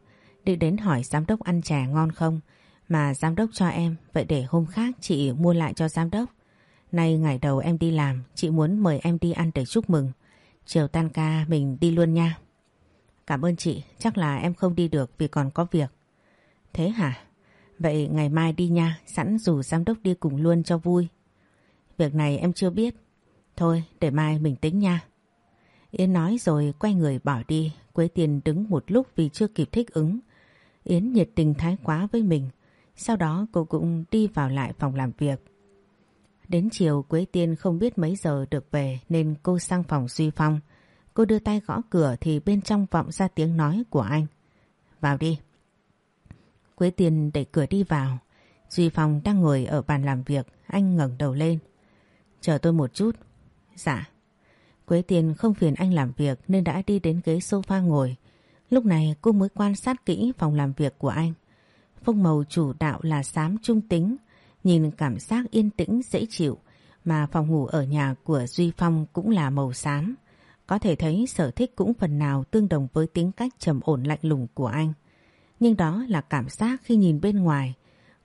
Định đến hỏi giám đốc ăn chè ngon không? Mà giám đốc cho em, vậy để hôm khác chị mua lại cho giám đốc. Nay ngày đầu em đi làm, chị muốn mời em đi ăn để chúc mừng. Chiều tan ca mình đi luôn nha. Cảm ơn chị, chắc là em không đi được vì còn có việc. Thế hả? Vậy ngày mai đi nha, sẵn rủ giám đốc đi cùng luôn cho vui. Việc này em chưa biết. Thôi, để mai mình tính nha. Yến nói rồi quay người bỏ đi, Quế Tiền đứng một lúc vì chưa kịp thích ứng. Yến nhiệt tình thái quá với mình, sau đó cô cũng đi vào lại phòng làm việc. Đến chiều Quế Tiên không biết mấy giờ được về nên cô sang phòng Duy Phong. Cô đưa tay gõ cửa thì bên trong vọng ra tiếng nói của anh. Vào đi. Quế Tiên đẩy cửa đi vào. Duy Phong đang ngồi ở bàn làm việc, anh ngẩng đầu lên. Chờ tôi một chút. Dạ. Quế Tiên không phiền anh làm việc nên đã đi đến ghế sofa ngồi. Lúc này cô mới quan sát kỹ phòng làm việc của anh. Phong màu chủ đạo là xám trung tính, nhìn cảm giác yên tĩnh dễ chịu mà phòng ngủ ở nhà của Duy Phong cũng là màu xám. Có thể thấy sở thích cũng phần nào tương đồng với tính cách trầm ổn lạnh lùng của anh. Nhưng đó là cảm giác khi nhìn bên ngoài,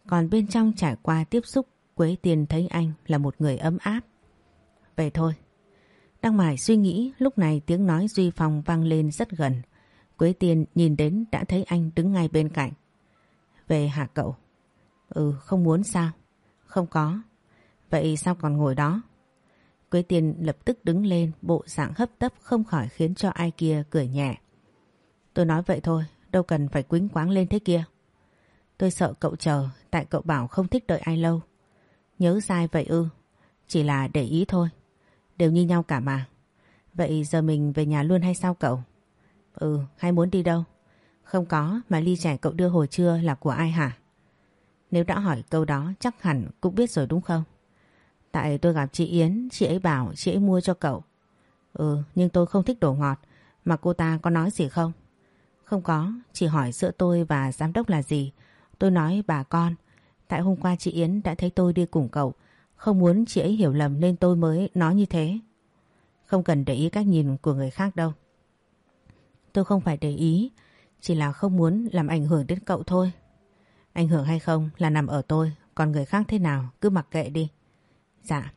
còn bên trong trải qua tiếp xúc Quế Tiên thấy anh là một người ấm áp. Vậy thôi. Đang mải suy nghĩ lúc này tiếng nói Duy Phong vang lên rất gần. Quế Tiên nhìn đến đã thấy anh đứng ngay bên cạnh. Về hả cậu? Ừ không muốn sao? Không có. Vậy sao còn ngồi đó? Quế Tiên lập tức đứng lên bộ dạng hấp tấp không khỏi khiến cho ai kia cười nhẹ. Tôi nói vậy thôi, đâu cần phải quính quáng lên thế kia. Tôi sợ cậu chờ, tại cậu bảo không thích đợi ai lâu. Nhớ sai vậy ư, chỉ là để ý thôi. Đều như nhau cả mà. Vậy giờ mình về nhà luôn hay sao cậu? Ừ, hay muốn đi đâu? Không có, mà ly trẻ cậu đưa hồi trưa là của ai hả? Nếu đã hỏi câu đó chắc hẳn cũng biết rồi đúng không? Tại tôi gặp chị Yến, chị ấy bảo chị ấy mua cho cậu. Ừ, nhưng tôi không thích đồ ngọt, mà cô ta có nói gì không? Không có, chỉ hỏi giữa tôi và giám đốc là gì. Tôi nói bà con, tại hôm qua chị Yến đã thấy tôi đi cùng cậu, không muốn chị ấy hiểu lầm nên tôi mới nói như thế. Không cần để ý cách nhìn của người khác đâu. Tôi không phải để ý, chỉ là không muốn làm ảnh hưởng đến cậu thôi. Ảnh hưởng hay không là nằm ở tôi, còn người khác thế nào cứ mặc kệ đi. Dạ.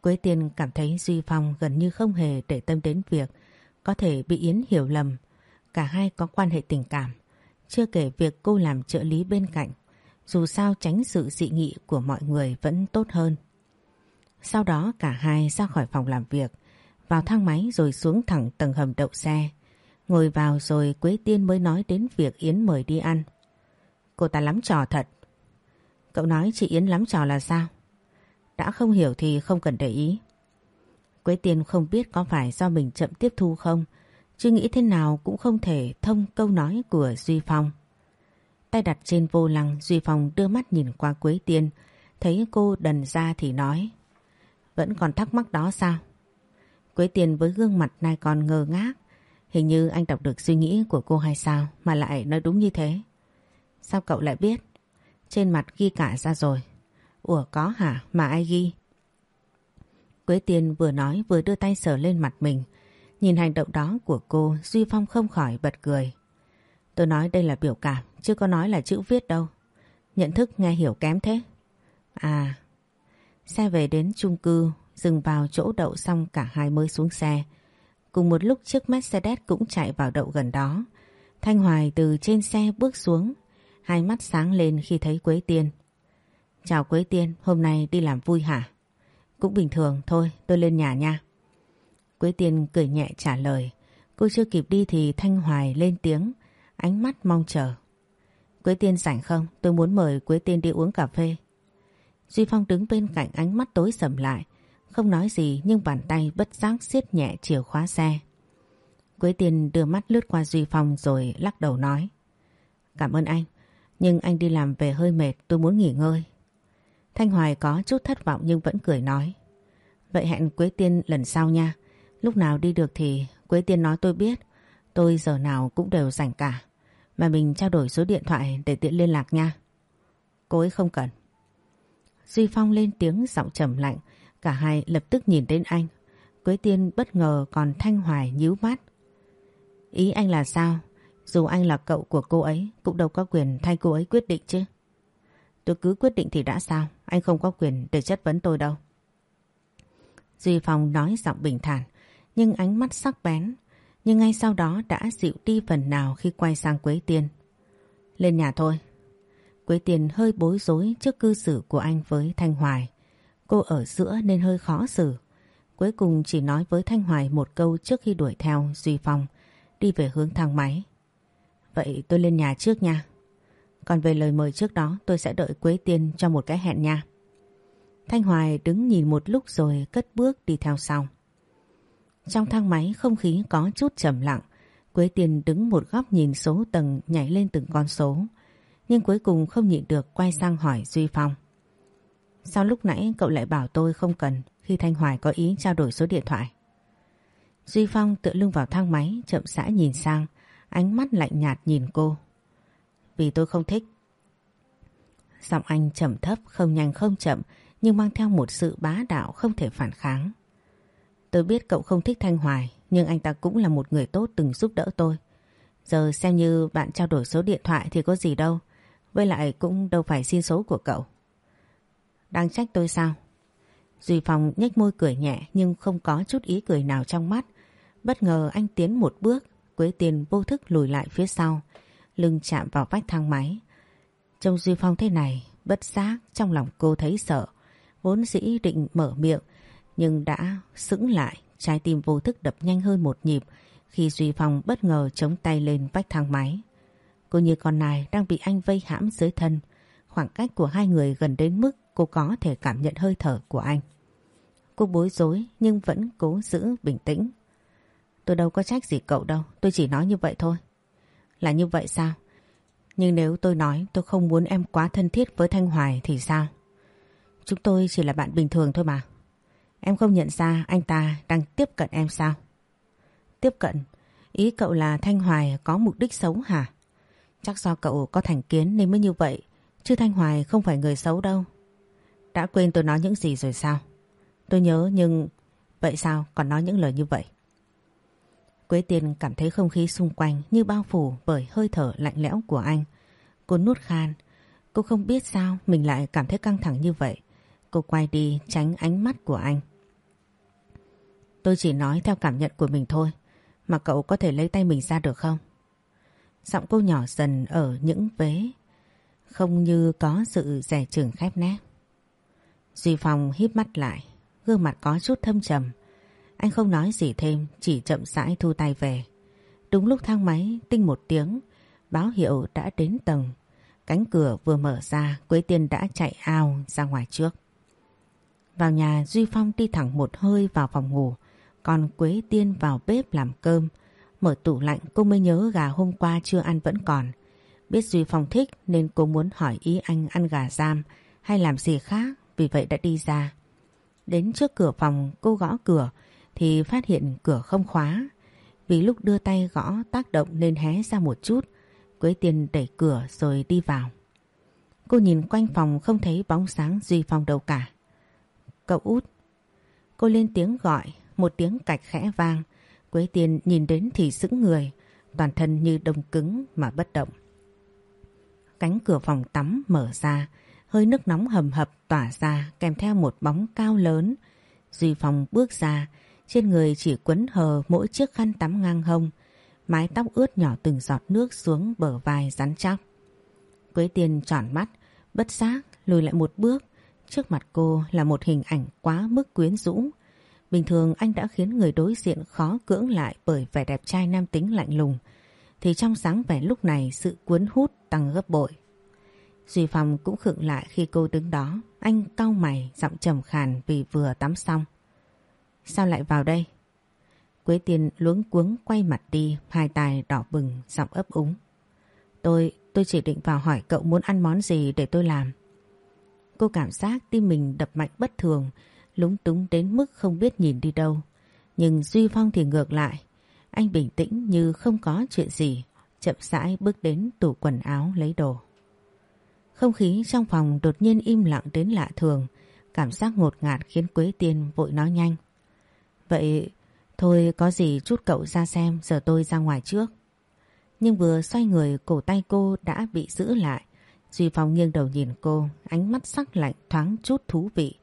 Quế Tiên cảm thấy Duy Phong gần như không hề để tâm đến việc có thể bị Yến hiểu lầm. Cả hai có quan hệ tình cảm. Chưa kể việc cô làm trợ lý bên cạnh. Dù sao tránh sự dị nghị của mọi người vẫn tốt hơn. Sau đó cả hai ra khỏi phòng làm việc, vào thang máy rồi xuống thẳng tầng hầm đậu xe. Ngồi vào rồi Quế Tiên mới nói đến việc Yến mời đi ăn. Cô ta lắm trò thật. Cậu nói chị Yến lắm trò là sao? Đã không hiểu thì không cần để ý. Quế Tiên không biết có phải do mình chậm tiếp thu không, chứ nghĩ thế nào cũng không thể thông câu nói của Duy Phong. Tay đặt trên vô lăng Duy Phong đưa mắt nhìn qua Quế Tiên, thấy cô đần ra thì nói. Vẫn còn thắc mắc đó sao? Quế Tiên với gương mặt này còn ngơ ngác, hình như anh đọc được suy nghĩ của cô hay sao mà lại nói đúng như thế. Sao cậu lại biết? Trên mặt ghi cả ra rồi. Ủa có hả? Mà ai ghi? Quế Tiên vừa nói vừa đưa tay sờ lên mặt mình. Nhìn hành động đó của cô, Duy Phong không khỏi bật cười. Tôi nói đây là biểu cảm, chứ có nói là chữ viết đâu. Nhận thức nghe hiểu kém thế. À, xe về đến chung cư, dừng vào chỗ đậu xong cả hai mới xuống xe. Cùng một lúc chiếc Mercedes cũng chạy vào đậu gần đó. Thanh Hoài từ trên xe bước xuống, hai mắt sáng lên khi thấy Quế Tiên. Chào Quế Tiên, hôm nay đi làm vui hả? Cũng bình thường, thôi tôi lên nhà nha. Quế Tiên cười nhẹ trả lời. Cô chưa kịp đi thì Thanh Hoài lên tiếng, ánh mắt mong chờ. Quế Tiên rảnh không? Tôi muốn mời Quế Tiên đi uống cà phê. Duy Phong đứng bên cạnh ánh mắt tối sầm lại. Không nói gì nhưng bàn tay bất giác siết nhẹ chìa khóa xe. Quế Tiên đưa mắt lướt qua Duy Phong rồi lắc đầu nói. Cảm ơn anh, nhưng anh đi làm về hơi mệt tôi muốn nghỉ ngơi. Thanh Hoài có chút thất vọng nhưng vẫn cười nói. Vậy hẹn Quế Tiên lần sau nha. Lúc nào đi được thì Quế Tiên nói tôi biết. Tôi giờ nào cũng đều rảnh cả. Mà mình trao đổi số điện thoại để tiện liên lạc nha. Cô ấy không cần. Duy Phong lên tiếng giọng trầm lạnh. Cả hai lập tức nhìn đến anh. Quế Tiên bất ngờ còn Thanh Hoài nhíu mắt. Ý anh là sao? Dù anh là cậu của cô ấy, cũng đâu có quyền thay cô ấy quyết định chứ. Tôi cứ quyết định thì đã sao? Anh không có quyền để chất vấn tôi đâu. Duy Phong nói giọng bình thản, nhưng ánh mắt sắc bén. Nhưng ngay sau đó đã dịu đi phần nào khi quay sang Quế Tiên. Lên nhà thôi. Quế Tiên hơi bối rối trước cư xử của anh với Thanh Hoài. Cô ở giữa nên hơi khó xử. Cuối cùng chỉ nói với Thanh Hoài một câu trước khi đuổi theo Duy Phong, đi về hướng thang máy. Vậy tôi lên nhà trước nha. Còn về lời mời trước đó, tôi sẽ đợi Quế Tiên cho một cái hẹn nha. Thanh Hoài đứng nhìn một lúc rồi cất bước đi theo sau. Trong thang máy không khí có chút trầm lặng. Quế tiền đứng một góc nhìn số tầng nhảy lên từng con số. Nhưng cuối cùng không nhịn được quay sang hỏi Duy Phong. Sao lúc nãy cậu lại bảo tôi không cần khi Thanh Hoài có ý trao đổi số điện thoại? Duy Phong tựa lưng vào thang máy chậm rãi nhìn sang, ánh mắt lạnh nhạt nhìn cô. Vì tôi không thích. Giọng anh trầm thấp không nhanh không chậm nhưng mang theo một sự bá đạo không thể phản kháng. Tôi biết cậu không thích Thanh Hoài nhưng anh ta cũng là một người tốt từng giúp đỡ tôi. Giờ xem như bạn trao đổi số điện thoại thì có gì đâu. Với lại cũng đâu phải xin số của cậu. Đang trách tôi sao? Duy Phong nhếch môi cười nhẹ nhưng không có chút ý cười nào trong mắt. Bất ngờ anh tiến một bước, Quế Tiền vô thức lùi lại phía sau, lưng chạm vào vách thang máy. Trông Duy Phong thế này, bất giác trong lòng cô thấy sợ. Vốn dĩ định mở miệng, nhưng đã sững lại, trái tim vô thức đập nhanh hơn một nhịp khi Duy Phong bất ngờ chống tay lên vách thang máy. Cô như con nai đang bị anh vây hãm dưới thân, khoảng cách của hai người gần đến mức cô có thể cảm nhận hơi thở của anh. Cô bối rối nhưng vẫn cố giữ bình tĩnh. Tôi đâu có trách gì cậu đâu, tôi chỉ nói như vậy thôi. Là như vậy sao? Nhưng nếu tôi nói tôi không muốn em quá thân thiết với Thanh Hoài thì sao? Chúng tôi chỉ là bạn bình thường thôi mà. Em không nhận ra anh ta đang tiếp cận em sao? Tiếp cận? Ý cậu là Thanh Hoài có mục đích xấu hả? Chắc do cậu có thành kiến nên mới như vậy. Chứ Thanh Hoài không phải người xấu đâu. Đã quên tôi nói những gì rồi sao? Tôi nhớ nhưng... Vậy sao còn nói những lời như vậy? Quế Tiên cảm thấy không khí xung quanh như bao phủ bởi hơi thở lạnh lẽo của anh. Cô nuốt khan. Cô không biết sao mình lại cảm thấy căng thẳng như vậy. Cô quay đi tránh ánh mắt của anh. Tôi chỉ nói theo cảm nhận của mình thôi. Mà cậu có thể lấy tay mình ra được không? Giọng cô nhỏ dần ở những vế. Không như có sự rẻ chừng khép nét Duy Phong híp mắt lại. Gương mặt có chút thâm trầm. Anh không nói gì thêm, chỉ chậm rãi thu tay về. Đúng lúc thang máy tinh một tiếng, báo hiệu đã đến tầng. Cánh cửa vừa mở ra, Quế Tiên đã chạy ao ra ngoài trước. Vào nhà Duy Phong đi thẳng một hơi vào phòng ngủ, còn Quế Tiên vào bếp làm cơm. Mở tủ lạnh cô mới nhớ gà hôm qua chưa ăn vẫn còn. Biết Duy Phong thích nên cô muốn hỏi ý anh ăn gà giam hay làm gì khác vì vậy đã đi ra. Đến trước cửa phòng cô gõ cửa thì phát hiện cửa không khóa. Vì lúc đưa tay gõ tác động nên hé ra một chút. Quế Tiên đẩy cửa rồi đi vào. Cô nhìn quanh phòng không thấy bóng sáng Duy Phong đâu cả. Cậu út. Cô lên tiếng gọi, một tiếng cạch khẽ vang. Quế Tiên nhìn đến thì sững người, toàn thân như đông cứng mà bất động. Cánh cửa phòng tắm mở ra, hơi nước nóng hầm hập tỏa ra kèm theo một bóng cao lớn. Duy Phong bước ra, Trên người chỉ quấn hờ mỗi chiếc khăn tắm ngang hông, mái tóc ướt nhỏ từng giọt nước xuống bờ vai rắn chắc. Quế tiên tròn mắt, bất giác lùi lại một bước. Trước mặt cô là một hình ảnh quá mức quyến rũ. Bình thường anh đã khiến người đối diện khó cưỡng lại bởi vẻ đẹp trai nam tính lạnh lùng. Thì trong sáng vẻ lúc này sự cuốn hút tăng gấp bội. Duy Phong cũng khựng lại khi cô đứng đó. Anh cau mày, giọng trầm khàn vì vừa tắm xong. Sao lại vào đây? Quế Tiên luống cuống quay mặt đi, hai tài đỏ bừng, giọng ấp úng. Tôi, tôi chỉ định vào hỏi cậu muốn ăn món gì để tôi làm. Cô cảm giác tim mình đập mạnh bất thường, lúng túng đến mức không biết nhìn đi đâu. Nhưng Duy Phong thì ngược lại. Anh bình tĩnh như không có chuyện gì, chậm rãi bước đến tủ quần áo lấy đồ. Không khí trong phòng đột nhiên im lặng đến lạ thường, cảm giác ngột ngạt khiến Quế Tiên vội nói nhanh. Vậy thôi có gì chút cậu ra xem giờ tôi ra ngoài trước. Nhưng vừa xoay người cổ tay cô đã bị giữ lại. Duy Phong nghiêng đầu nhìn cô, ánh mắt sắc lạnh thoáng chút thú vị.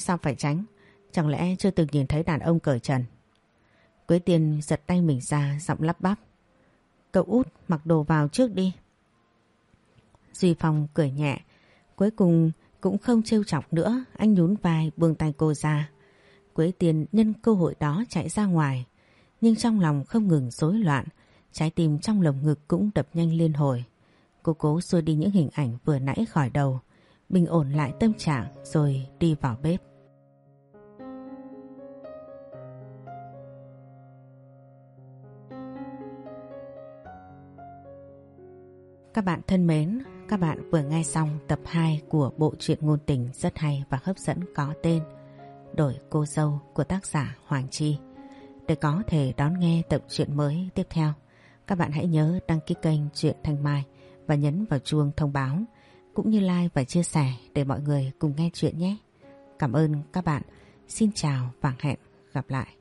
Sao phải tránh? Chẳng lẽ chưa từng nhìn thấy đàn ông cởi trần? Quế Tiên giật tay mình ra, giọng lắp bắp. Cậu út mặc đồ vào trước đi. Duy Phong cười nhẹ. Cuối cùng cũng không trêu chọc nữa. Anh nhún vai, buông tay cô ra. Quế Tiên nhân cơ hội đó chạy ra ngoài. Nhưng trong lòng không ngừng rối loạn. Trái tim trong lồng ngực cũng đập nhanh liên hồi. Cô cố xua đi những hình ảnh vừa nãy khỏi đầu. Bình ổn lại tâm trạng rồi đi vào bếp. Các bạn thân mến, các bạn vừa nghe xong tập 2 của bộ truyện ngôn tình rất hay và hấp dẫn có tên Đổi cô dâu của tác giả Hoàng Chi. Để có thể đón nghe tập truyện mới tiếp theo, các bạn hãy nhớ đăng ký kênh Truyện Thanh Mai và nhấn vào chuông thông báo cũng như like và chia sẻ để mọi người cùng nghe chuyện nhé. Cảm ơn các bạn. Xin chào và hẹn gặp lại.